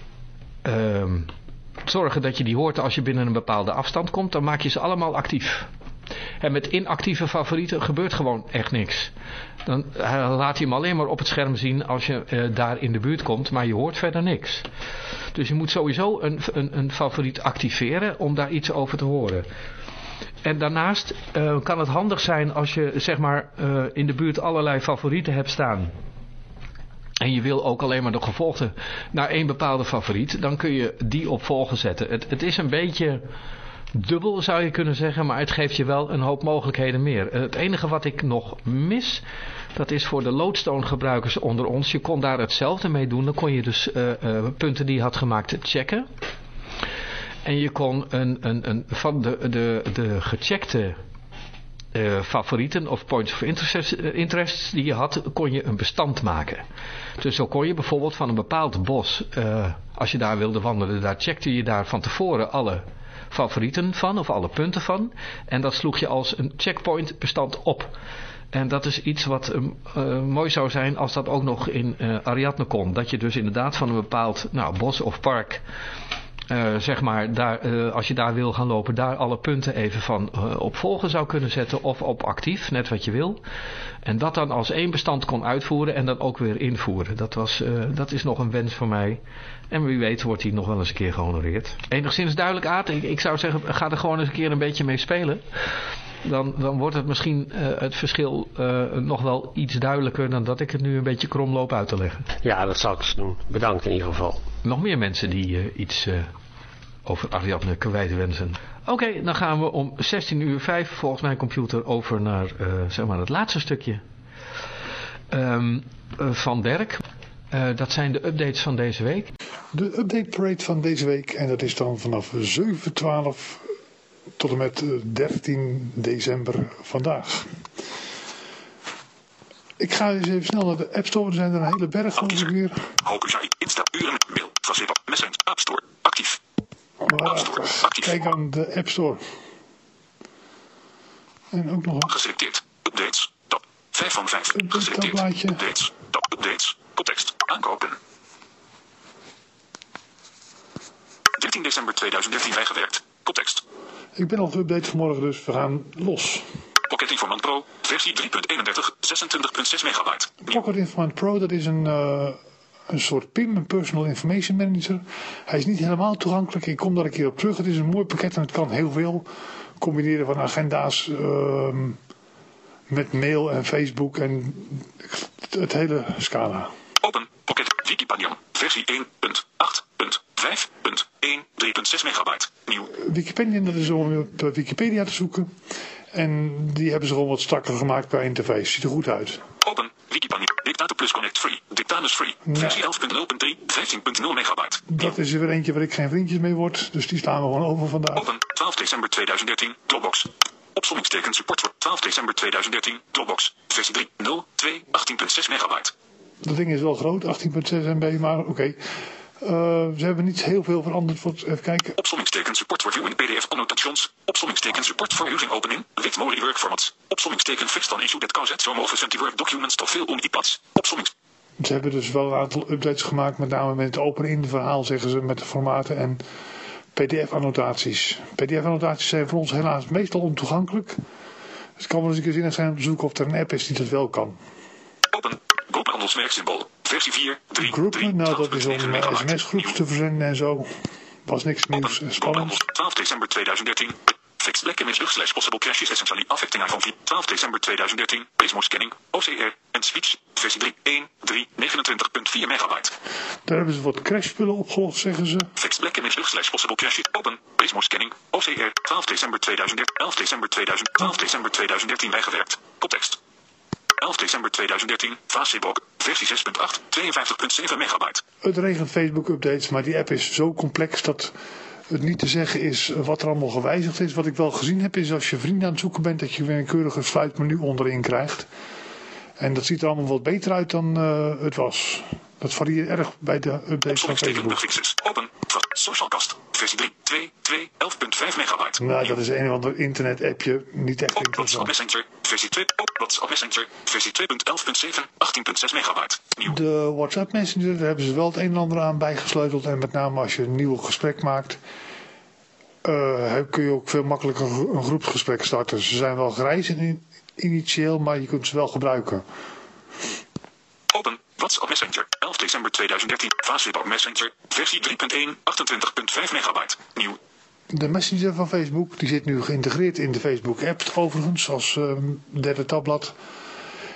ehm, zorgen dat je die hoort als je binnen een bepaalde afstand komt, dan maak je ze allemaal actief. En met inactieve favorieten gebeurt gewoon echt niks. Dan eh, laat hij hem alleen maar op het scherm zien als je eh, daar in de buurt komt, maar je hoort verder niks. Dus je moet sowieso een, een, een favoriet activeren om daar iets over te horen. En daarnaast eh, kan het handig zijn als je zeg maar in de buurt allerlei favorieten hebt staan. En je wil ook alleen maar de gevolgde naar één bepaalde favoriet. Dan kun je die op volgen zetten. Het, het is een beetje dubbel zou je kunnen zeggen. Maar het geeft je wel een hoop mogelijkheden meer. Eh, Het enige wat ik nog mis. Dat is voor de Lodestone gebruikers onder ons. Je kon daar hetzelfde mee doen. Dan kon je dus eh, eh, punten die je had gemaakt checken. En je kon een, een, een, van de, de, de gecheckte favorieten of points of interest, die je had, kon je een bestand maken. Dus zo kon je bijvoorbeeld van een bepaald bos, als je daar wilde wandelen, daar checkte je daar van tevoren alle favorieten van of alle punten van. En dat sloeg je als een checkpoint bestand op. En dat is iets wat eh, eh, mooi zou zijn als dat ook nog in eh, Ariadne kon. Dat je dus inderdaad van een bepaald nou, bos of park eh, zeg maar, daar, als je daar wil gaan lopen, daar alle punten even van eh, op volgen zou kunnen zetten of op actief, net wat je wil. En dat dan als één bestand kon uitvoeren en dan ook weer invoeren. Dat, was, dat is nog een wens van mij. En wie weet wordt die nog wel eens een keer gehonoreerd. Enigszins duidelijk Aad, ik, ik zou zeggen, ga er gewoon eens een keer een beetje mee spelen. Dan, dan wordt het misschien eh, het verschil eh, nog wel iets duidelijker dan dat ik het nu een beetje krom loop uit te leggen. Ja, dat zal ik eens doen. Bedankt in ieder geval. Nog meer mensen die eh, iets over Ariadne kwijt wensen. Oké, dan gaan we om 16 uur 5 volgens mijn computer over naar zeg maar het laatste stukje Ehm, eh, van Dirk. Eh, dat zijn de updates van deze week. De update parade van deze week. En dat is dan vanaf 7-12 tot en met eh, 13 december vandaag. Ik ga eens even snel naar de App Store. Er zijn er een hele berg van weer. Hokusai, Insta, uren, mail, Gazebo, Messenger, App Store, actief. Waarachtig. Kijk aan de App Store. En ook nog een Geselecteerd. Updates. Tab. 5 van 5. Update Geselecteerd. Updates. Tab. Updates. Context. Aankopen. 13 december 2013 bijgewerkt. Context. Ik ben al geüpdate vanmorgen, dus we gaan los. Pocket Informant Pro. Versie 3.31. 26.6 megabyte. Pocket Informant Pro, dat is een, eh, een soort PIM, een Personal Information Manager. Hij is niet helemaal toegankelijk. Ik kom daar een keer op terug. Het is een mooi pakket en het kan heel veel. Combineren van agenda's ehm, met mail en Facebook en het hele scala. Open. Pocket. Wikipedia. Versie 1.8.5.1. 3.6 megabyte. Nieuw. Wikipedia, dat is om op Wikipedia te zoeken. En die hebben ze gewoon wat strakker gemaakt qua interface. Ziet er goed uit. Open. Wikipedia. Dictator Plus Connect Free. Dictanus Free. Versie 11.0.3. 15.0 megabyte. Dat is er weer eentje waar ik geen vriendjes mee word. Dus die slaan we gewoon over vandaag. Open. 12 december 2013. Dropbox. Opsommingsteken support voor 12 december 2013. Dropbox. Versie 3. 0. 2. 18.6 megabyte. Dat ding is wel groot, 18.6 MB, maar oké. Uh, ze hebben niet heel veel veranderd. Voor, even kijken. Opsommingsteken support view in PDF annotations. Opsommingsteken support for using opening. With moli work formats. Opsommingsteken fixed on issue that causes some of the word documents to veel on iPads. Opsommings. Ze hebben dus wel een aantal updates gemaakt, met name met het open in verhaal, zeggen ze, met de formaten en PDF-annotaties. PDF-annotaties zijn voor ons helaas meestal ontoegankelijk. Het kan wel eens een keer zinnig zijn om te zoeken of er een app is die dat wel kan. Open. Groephandelsmerksymbool. Versie 4, 3, Groepen, 3, nou dat is om sms-groeps te verzenden en zo. Was niks nieuws en spannends. 12 december 2013. Fixed black image slash possible crashes essentially affecting iPhone 4. 12 december 2013. Basemo scanning, OCR en speech. Versie 3, 1, 3, 29.4 megabyte. Daar hebben ze wat crashspullen opgelost, zeggen ze. Fixed black image slash possible crashes. Open. Basemo scanning, OCR. 12 december 2013. 11 december 2000. 12 december 2013 bijgewerkt. Context. 11 december 2013, Facebook, versie 6.8, 52.7 megabyte. Het regent Facebook updates, maar die app is zo complex dat het niet te zeggen is wat er allemaal gewijzigd is. Wat ik wel gezien heb is als je vrienden aan het zoeken bent dat je weer een keurige sluitmenu onderin krijgt. En dat ziet er allemaal wat beter uit dan uh, het was. Dat varieert erg bij de updates van Facebook. Open, Socialcast, versie 3, 2, 2, 11.5 megabyte. Nou, dat is een of ander internet appje, niet echt interessant. WhatsApp Messenger, versie 2, op WhatsApp Messenger, versie 2.11.7, 18.6 megabyte. Nieuw. De WhatsApp Messenger, daar hebben ze wel het een en ander aan bijgesleuteld. En met name als je een nieuw gesprek maakt, uh, kun je ook veel makkelijker een groepsgesprek starten. Ze zijn wel grijs in, initieel, maar je kunt ze wel gebruiken. Open, WhatsApp Messenger, 11 december 2013, Facebook Messenger, versie 3.1, 28.5 megabyte, nieuw. De Messenger van Facebook, die zit nu geïntegreerd in de Facebook app overigens, als uh, derde tabblad.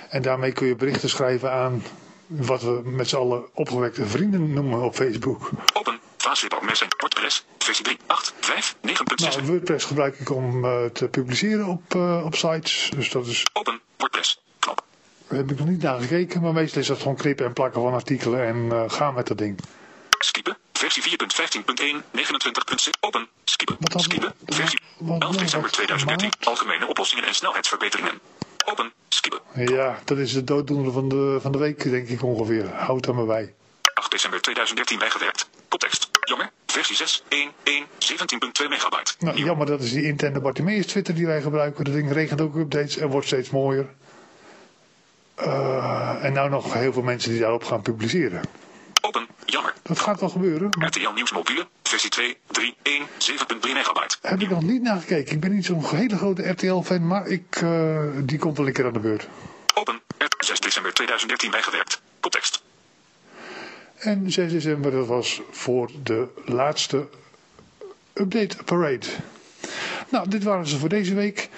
En daarmee kun je berichten schrijven aan wat we met z'n allen opgewekte vrienden noemen op Facebook. Open, Facebook Messenger, WordPress, versie 3, 8, 5, 9.6. Nou, WordPress gebruik ik om uh, te publiceren op, uh, op sites, dus dat is... Open, WordPress. Daar heb ik nog niet naar gekeken, maar meestal is dat gewoon knippen en plakken van artikelen en uh, gaan met dat ding. Skippen, versie 4.15.1, 29.6, open, skippen, skippen, versie 11 december 2013, algemene oplossingen en snelheidsverbeteringen. Open, skippen. Ja, dat is de dooddoener van de, van de week, denk ik ongeveer. Houd er maar bij. 8 december 2013 bijgewerkt. Context. Jammer. Versie 6, 1, 1, 17.2 megabyte. Nou, jammer, dat is die interne Bartimeus Twitter die wij gebruiken. Dat ding regent ook updates en wordt steeds mooier. Uh, en nou nog heel veel mensen die daarop gaan publiceren. Open, jammer. Dat gaat wel gebeuren. Maar... RTL Nieuws mobiele, versie 2, 3, 1, 7.3 megabyte. Heb ik nog niet nagekeken. Ik ben niet zo'n hele grote RTL-fan, maar ik, uh, die komt wel een keer aan de beurt. Open, 6 december 2013 bijgewerkt. Context. En 6 december, dat was voor de laatste update parade. Nou, dit waren ze voor deze week.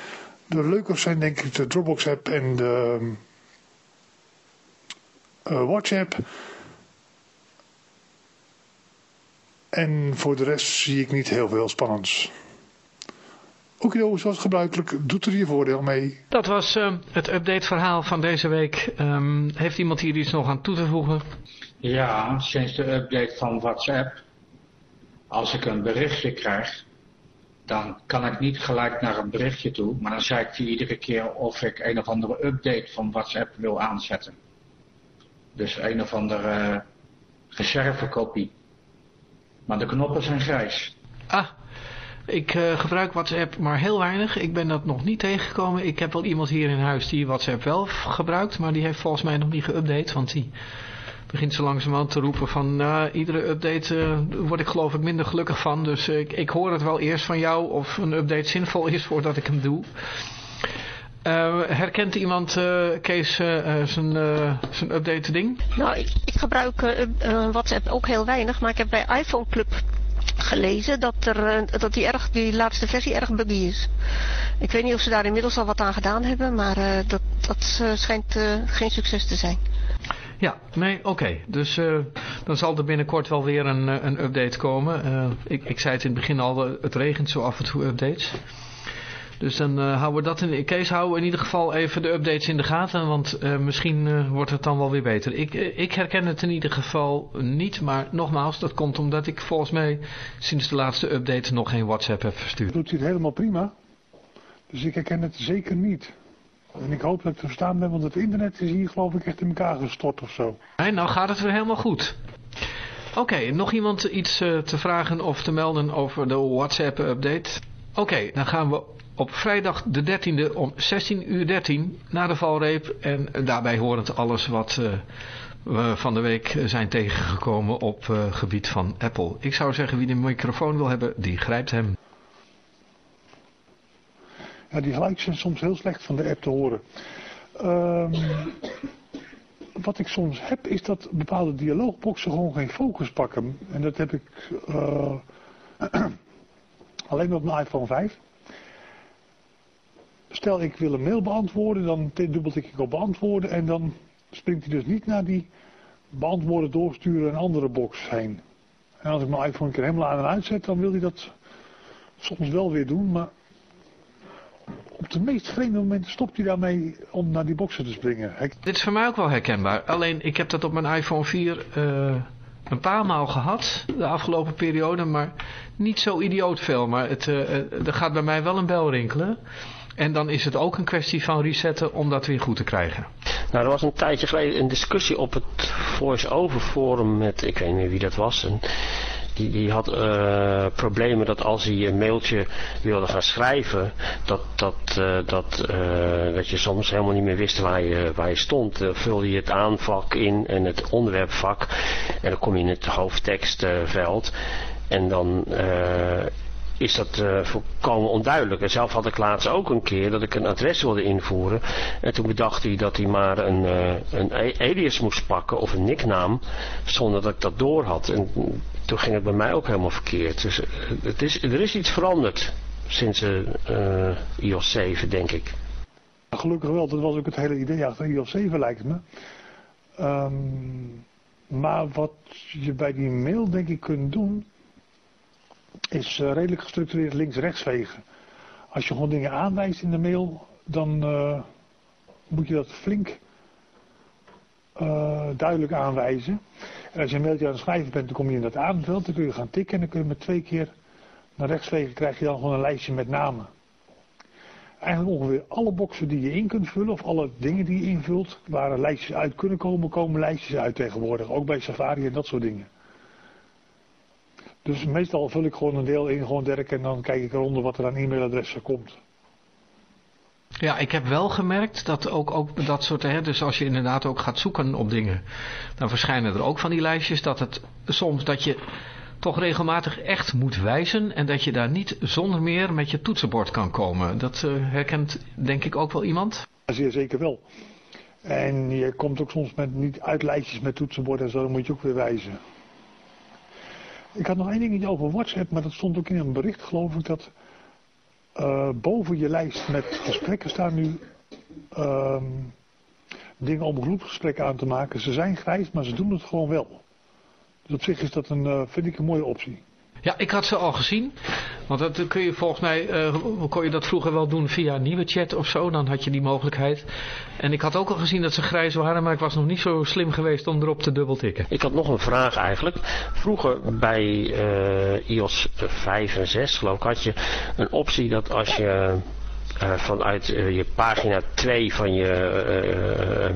De leukers zijn denk ik de Dropbox app en de uh, WhatsApp. En voor de rest zie ik niet heel veel spannends. Ook zoals gebruikelijk, doet er je voordeel mee. Dat was uh, het update verhaal van deze week. Um, heeft iemand hier iets nog aan toe te voegen? Ja, sinds de update van WhatsApp. Als ik een berichtje krijg, dan kan ik niet gelijk naar een berichtje toe. Maar dan zei ik je iedere keer of ik een of andere update van WhatsApp wil aanzetten. Dus een of andere uh, reservekopie. Maar de knoppen zijn grijs. Ah, ik uh, gebruik WhatsApp maar heel weinig. Ik ben dat nog niet tegengekomen. Ik heb wel iemand hier in huis die WhatsApp wel gebruikt. Maar die heeft volgens mij nog niet geüpdate. Want die begint zo langzamerhand te roepen van... Nou, iedere update uh, word ik geloof ik minder gelukkig van. Dus ik, ik hoor het wel eerst van jou of een update zinvol is voordat ik hem doe. Uh, herkent iemand, uh, Kees, uh, zijn, zijn update ding? Nou, ik, ik gebruik WhatsApp ook heel weinig, maar ik heb bij iPhone Club gelezen dat, er, dat die, erg, die laatste versie erg buggy is. Ik weet niet of ze daar inmiddels al wat aan gedaan hebben, maar dat, dat schijnt geen succes te zijn. Ja, nee, oké. Okay. Dus uh, dan zal er binnenkort wel weer een, een update komen. Uh, ik, ik zei het in het begin al, het regent zo af en toe updates. Dus dan uh, houden we dat in. Kees, we in ieder geval even de updates in de gaten. Want uh, misschien uh, wordt het dan wel weer beter. Ik, ik herken het in ieder geval niet. Maar nogmaals, dat komt omdat ik volgens mij sinds de laatste update nog geen WhatsApp heb verstuurd. Doet hij het helemaal prima. Dus ik herken het zeker niet. En ik hoop dat ik te verstaan ben, want het internet is hier geloof ik echt in elkaar gestort of zo. Nee, nou gaat het weer helemaal goed. Oké, okay, nog iemand iets uh, te vragen of te melden over de WhatsApp-update? Oké, okay, dan gaan we op vrijdag de 13e om 16.13 uur 13 naar de valreep. En daarbij horend alles wat uh, we van de week zijn tegengekomen op uh, gebied van Apple. Ik zou zeggen, wie de microfoon wil hebben, die grijpt hem. Ja, die geluiden zijn soms heel slecht van de app te horen. Um, wat ik soms heb, is dat bepaalde dialoogboxen gewoon geen focus pakken. En dat heb ik uh, *clears throat* alleen op mijn iPhone 5. Stel ik wil een mail beantwoorden, dan dubbeltik ik op beantwoorden en dan springt hij dus niet naar die beantwoorden doorsturen een andere box heen. En als ik mijn iPhone een keer helemaal aan en uitzet, dan wil hij dat soms wel weer doen, maar op de meest vreemde momenten stopt hij daarmee om naar die boxen te springen. Dit is voor mij ook wel herkenbaar. Alleen ik heb dat op mijn iPhone 4 uh, een paar maal gehad de afgelopen periode. Maar niet zo idioot veel. Maar het, uh, er gaat bij mij wel een bel rinkelen. En dan is het ook een kwestie van resetten om dat weer goed te krijgen. Nou, er was een tijdje geleden een discussie op het Voice-Over forum met, ik weet niet wie dat was, en die, die had uh, problemen dat als hij een mailtje wilde gaan schrijven, dat, dat, uh, dat, uh, dat je soms helemaal niet meer wist waar je, waar je stond. Vulde je het aanvak in en het onderwerpvak en dan kom je in het hoofdtekstveld en dan is dat uh, volkomen onduidelijk. En zelf had ik laatst ook een keer dat ik een adres wilde invoeren. En toen bedacht hij dat hij maar een, uh, een alias moest pakken of een nicknaam. Zonder dat ik dat door had. En toen ging het bij mij ook helemaal verkeerd. Dus het is, er is iets veranderd sinds uh, iOS 7 denk ik. Gelukkig wel, dat was ook het hele idee achter iOS 7 lijkt me. Um, maar wat je bij die mail denk ik kunt doen is uh, redelijk gestructureerd links-rechts vegen. Als je gewoon dingen aanwijst in de mail, dan uh, moet je dat flink uh, duidelijk aanwijzen. En als je een mailtje aan het schrijven bent, dan kom je in dat aanveld, dan kun je gaan tikken en dan kun je met twee keer naar rechts vegen, krijg je dan gewoon een lijstje met namen. Eigenlijk ongeveer alle boxen die je in kunt vullen, of alle dingen die je invult, waar lijstjes uit kunnen komen, komen lijstjes uit tegenwoordig. Ook bij Safari en dat soort dingen. Dus meestal vul ik gewoon een deel in, gewoon Dirk, en dan kijk ik eronder wat er aan e-mailadressen komt. Ja, ik heb wel gemerkt dat ook, ook dat soort, hè, dus als je inderdaad ook gaat zoeken op dingen, dan verschijnen er ook van die lijstjes dat het soms dat je toch regelmatig echt moet wijzen en dat je daar niet zonder meer met je toetsenbord kan komen. Dat uh, herkent denk ik ook wel iemand? Ja, zeer zeker wel. En je komt ook soms met niet uit lijstjes met toetsenbord en zo, dan moet je ook weer wijzen. Ik had nog één dingetje over WhatsApp, maar dat stond ook in een bericht geloof ik dat uh, boven je lijst met gesprekken staan nu uh, dingen om groepsgesprekken aan te maken. Ze zijn grijs, maar ze doen het gewoon wel. Dus op zich is dat een, uh, vind ik een mooie optie. Ja, ik had ze al gezien. Want dat kun je volgens mij, uh, kon je dat vroeger wel doen via een nieuwe chat of zo. Dan had je die mogelijkheid. En ik had ook al gezien dat ze grijs waren, maar ik was nog niet zo slim geweest om erop te dubbeltikken. Ik had nog een vraag eigenlijk. Vroeger bij uh, iOS 5 en 6 geloof ik had je een optie dat als je uh, vanuit je pagina 2 van je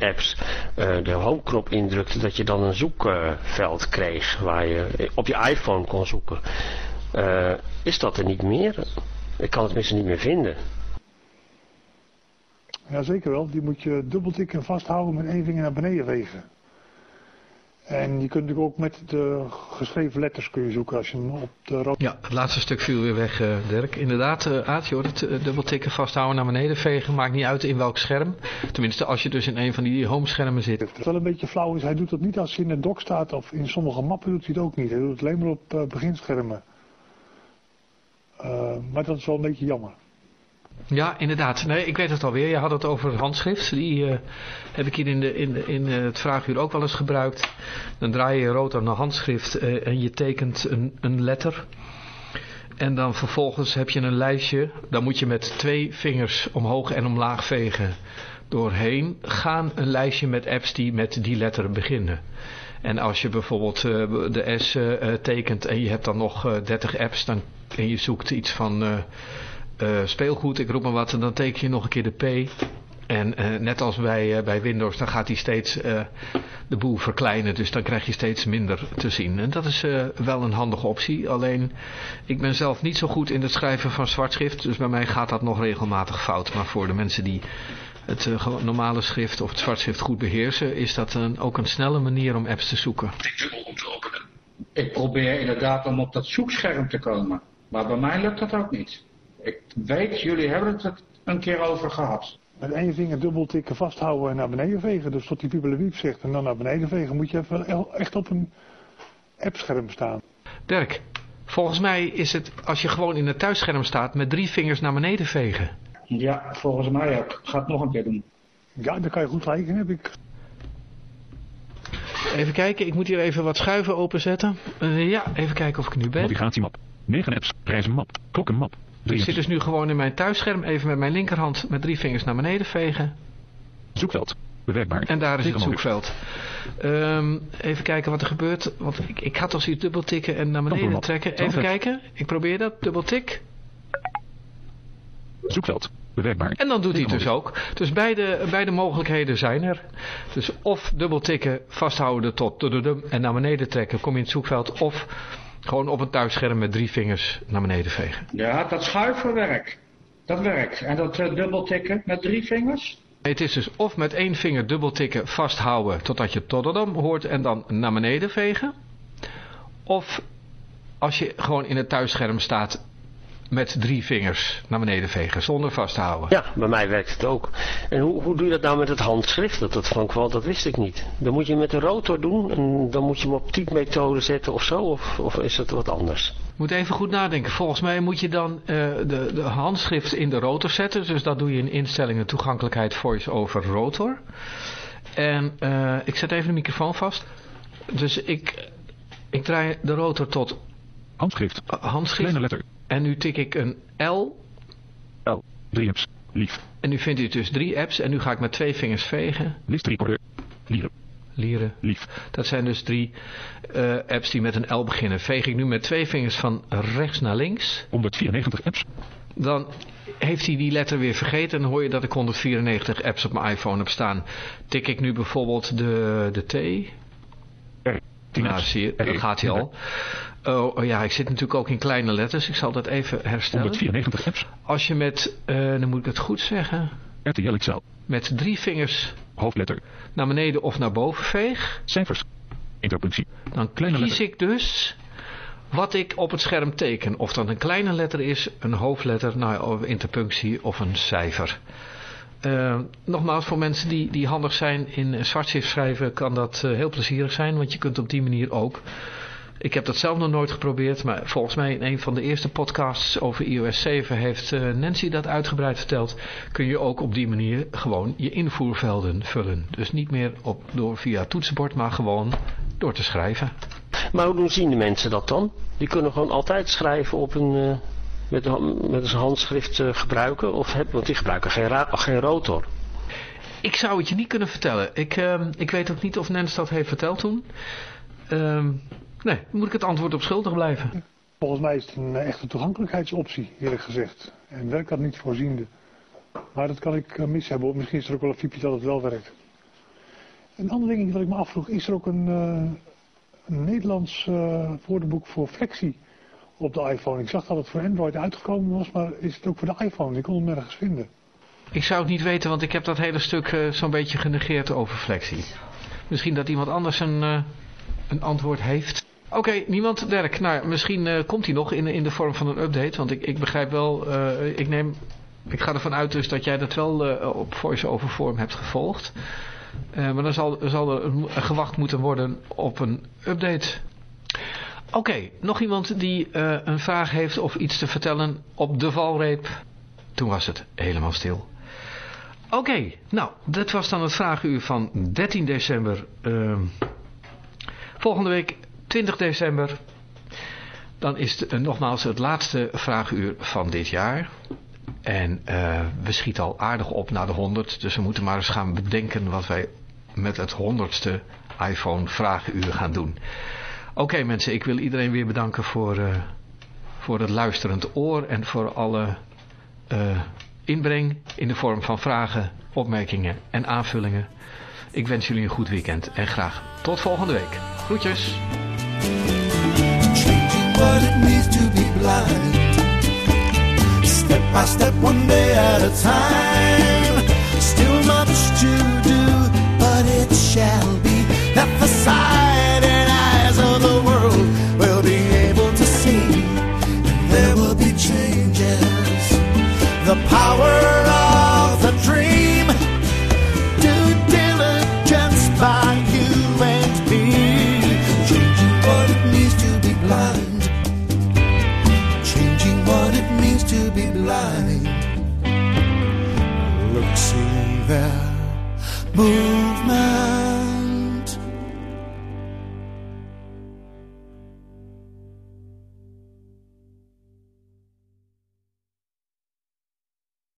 apps uh, de homeknop indrukte, dat je dan een zoekveld kreeg waar je op je iPhone kon zoeken. Uh, is dat er niet meer? Ik kan het misschien niet meer vinden. Ja, zeker wel. Die moet je dubbeltikken en vasthouden met één vinger naar beneden wegen. En je kunt natuurlijk ook met de geschreven letters kun je zoeken als je hem op de. Ja, het laatste stuk viel weer weg, uh, Dirk. Inderdaad, uh, Aad, joh, het uh, dubbeltikken, vasthouden, naar beneden vegen. Maakt niet uit in welk scherm. Tenminste, als je dus in een van die homeschermen zit. Wat wel een beetje flauw is, hij doet dat niet als hij in het dock staat of in sommige mappen doet hij het ook niet. Hij doet het alleen maar op beginschermen. maar dat is wel een beetje jammer. Ja, inderdaad. Nee, ik weet het alweer. Je had het over handschrift. Die uh, heb ik hier in, de, in, in het vraaguur ook wel eens gebruikt. Dan draai je rood aan de handschrift uh, en je tekent een, een letter. En dan vervolgens heb je een lijstje. Dan moet je met twee vingers omhoog en omlaag vegen doorheen gaan. Een lijstje met apps die met die letter beginnen. En als je bijvoorbeeld de S tekent en je hebt dan nog 30 apps dan, en je zoekt iets van speelgoed, ik roep maar wat, en dan teken je nog een keer de P. En uh, net als bij, uh, bij Windows, dan gaat hij steeds uh, de boel verkleinen. Dus dan krijg je steeds minder te zien. En dat is wel een handige optie. Alleen, ik ben zelf niet zo goed in het schrijven van zwartschrift. Dus bij mij gaat dat nog regelmatig fout. Maar voor de mensen die het normale schrift of het zwartschrift goed beheersen... is dat een, ook een snelle manier om apps te zoeken. Ik probeer inderdaad om op dat zoekscherm te komen. Maar bij mij lukt dat ook niet. Ik weet, jullie hebben het een keer over gehad. Met één vinger dubbel tikken, vasthouden en naar beneden vegen. Dus tot die piepelewiep zegt en dan naar beneden vegen. Moet je even echt op een appscherm staan. Dirk, volgens mij is het als je gewoon in het thuisscherm staat met drie vingers naar beneden vegen. Ja, volgens mij ook. Ik ga het nog een keer doen. Ja, daar kan je goed gelijk heb ik. Even kijken, ik moet hier even wat schuiven openzetten. Uh, ja, even kijken of ik nu ben. Navigatiemap. 9 apps. Reizenmap. Klokkenmap. Ik zit dus nu gewoon in mijn thuisscherm. Even met mijn linkerhand met drie vingers naar beneden vegen. Zoekveld. Bewerkbaar. En daar is het zoekveld. Um, even kijken wat er gebeurt. Want ik, ik ga toch iets dubbel tikken en naar beneden trekken. Even kijken. Ik probeer dat. Dubbel tik. Zoekveld. Bewerkbaar. En dan doet hij het dus ook. Dus beide, beide mogelijkheden zijn er. Dus of dubbel tikken, vasthouden tot en naar beneden trekken, kom je in het zoekveld. Of gewoon op een thuisscherm met drie vingers naar beneden vegen. Ja, dat schuiverwerk. Dat werkt. En dat uh, dubbeltikken met drie vingers? Het is dus of met één vinger dubbeltikken vasthouden totdat je todderdam hoort en dan naar beneden vegen. Of als je gewoon in het thuisscherm staat met drie vingers naar beneden vegen, zonder vast te houden. Ja, bij mij werkt het ook. En hoe, hoe doe je dat nou met het handschrift? Dat, dat van wel, dat wist ik niet. Dan moet je met de rotor doen en dan moet je hem op typmethode zetten of zo, of, of is het wat anders? Moet even goed nadenken. Volgens mij moet je dan uh, de, de handschrift in de rotor zetten. Dus dat doe je in instellingen toegankelijkheid voice over rotor. En uh, ik zet even de microfoon vast. Dus ik, ik draai de rotor tot... Handschrift. Uh, handschrift. Kleine letter. En nu tik ik een L. L. Drie apps. Lief. En nu vindt u dus drie apps. En nu ga ik met twee vingers vegen. List recorder. Lieren. Lieren. Lief. Dat zijn dus drie uh, apps die met een L beginnen. Veeg ik nu met twee vingers van rechts naar links. 194 apps. Dan heeft hij die letter weer vergeten. En dan hoor je dat ik 194 apps op mijn iPhone heb staan. Tik ik nu bijvoorbeeld de, de T. R. Nou, zie je, dat gaat hij al. Oh, oh, ja, ik zit natuurlijk ook in kleine letters. Ik zal dat even herstellen. 194 apps. Als je met, uh, dan moet ik het goed zeggen. RTL Excel. Met drie vingers. Hoofdletter. Naar beneden of naar boven veeg. Cijfers. Interpunctie. Dan kleine kies letter. ik dus wat ik op het scherm teken. Of dat een kleine letter is, een hoofdletter, nou, of interpunctie of een cijfer. Uh, nogmaals, voor mensen die, die handig zijn in zwartschrift schrijven kan dat uh, heel plezierig zijn. Want je kunt op die manier ook ik heb dat zelf nog nooit geprobeerd, maar volgens mij in een van de eerste podcasts over iOS 7 heeft uh, Nancy dat uitgebreid verteld. Kun je ook op die manier gewoon je invoervelden vullen. Dus niet meer op, door via toetsenbord, maar gewoon door te schrijven. Maar hoe doen zien de mensen dat dan? Die kunnen gewoon altijd schrijven op een, uh, met, een, met een handschrift uh, gebruiken? Of, want die gebruiken geen, geen rotor. Ik zou het je niet kunnen vertellen. Ik, ik weet ook niet of Nens dat heeft verteld toen. Nee, moet ik het antwoord op schuldig blijven. Volgens mij is het een echte toegankelijkheidsoptie, eerlijk gezegd. En werkt dat niet voorziende. Maar dat kan ik mis hebben. Misschien is er ook wel een fiepje dat het wel werkt. Een ander ding dat ik me afvroeg, is er ook een, uh, een Nederlands uh, woordenboek voor flexie op de iPhone? Ik zag dat het voor Android uitgekomen was, maar is het ook voor de iPhone? Ik kon hem nergens vinden. Ik zou het niet weten, want ik heb dat hele stuk uh, zo'n beetje genegeerd over flexie. Misschien dat iemand anders een, een antwoord heeft. Oké, niemand. Dirk, nou, misschien uh, komt hij nog in, in de vorm van een update. Want ik, ik begrijp wel, uh, ik neem... Ik ga ervan uit dus dat jij dat wel uh, op voice-over vorm hebt gevolgd. maar dan zal, zal er gewacht moeten worden op een update. Oké, nog iemand die een vraag heeft of iets te vertellen op de valreep. Toen was het helemaal stil. Oké, nou, dat was dan het vraaguur van 13 december. volgende week 20 december. Dan is het nogmaals het laatste vraaguur van dit jaar. En we schieten al aardig op naar de 100. Dus we moeten maar eens gaan bedenken wat wij met het honderdste iPhone vragenuur gaan doen. Oké mensen, ik wil iedereen weer bedanken voor, uh, voor het luisterend oor en voor alle inbreng in de vorm van vragen, opmerkingen en aanvullingen. Ik wens jullie een goed weekend en graag tot volgende week. Groetjes! What it means to be blind. Step by step, one day at a time. Still much to do, but it shall be that the movement.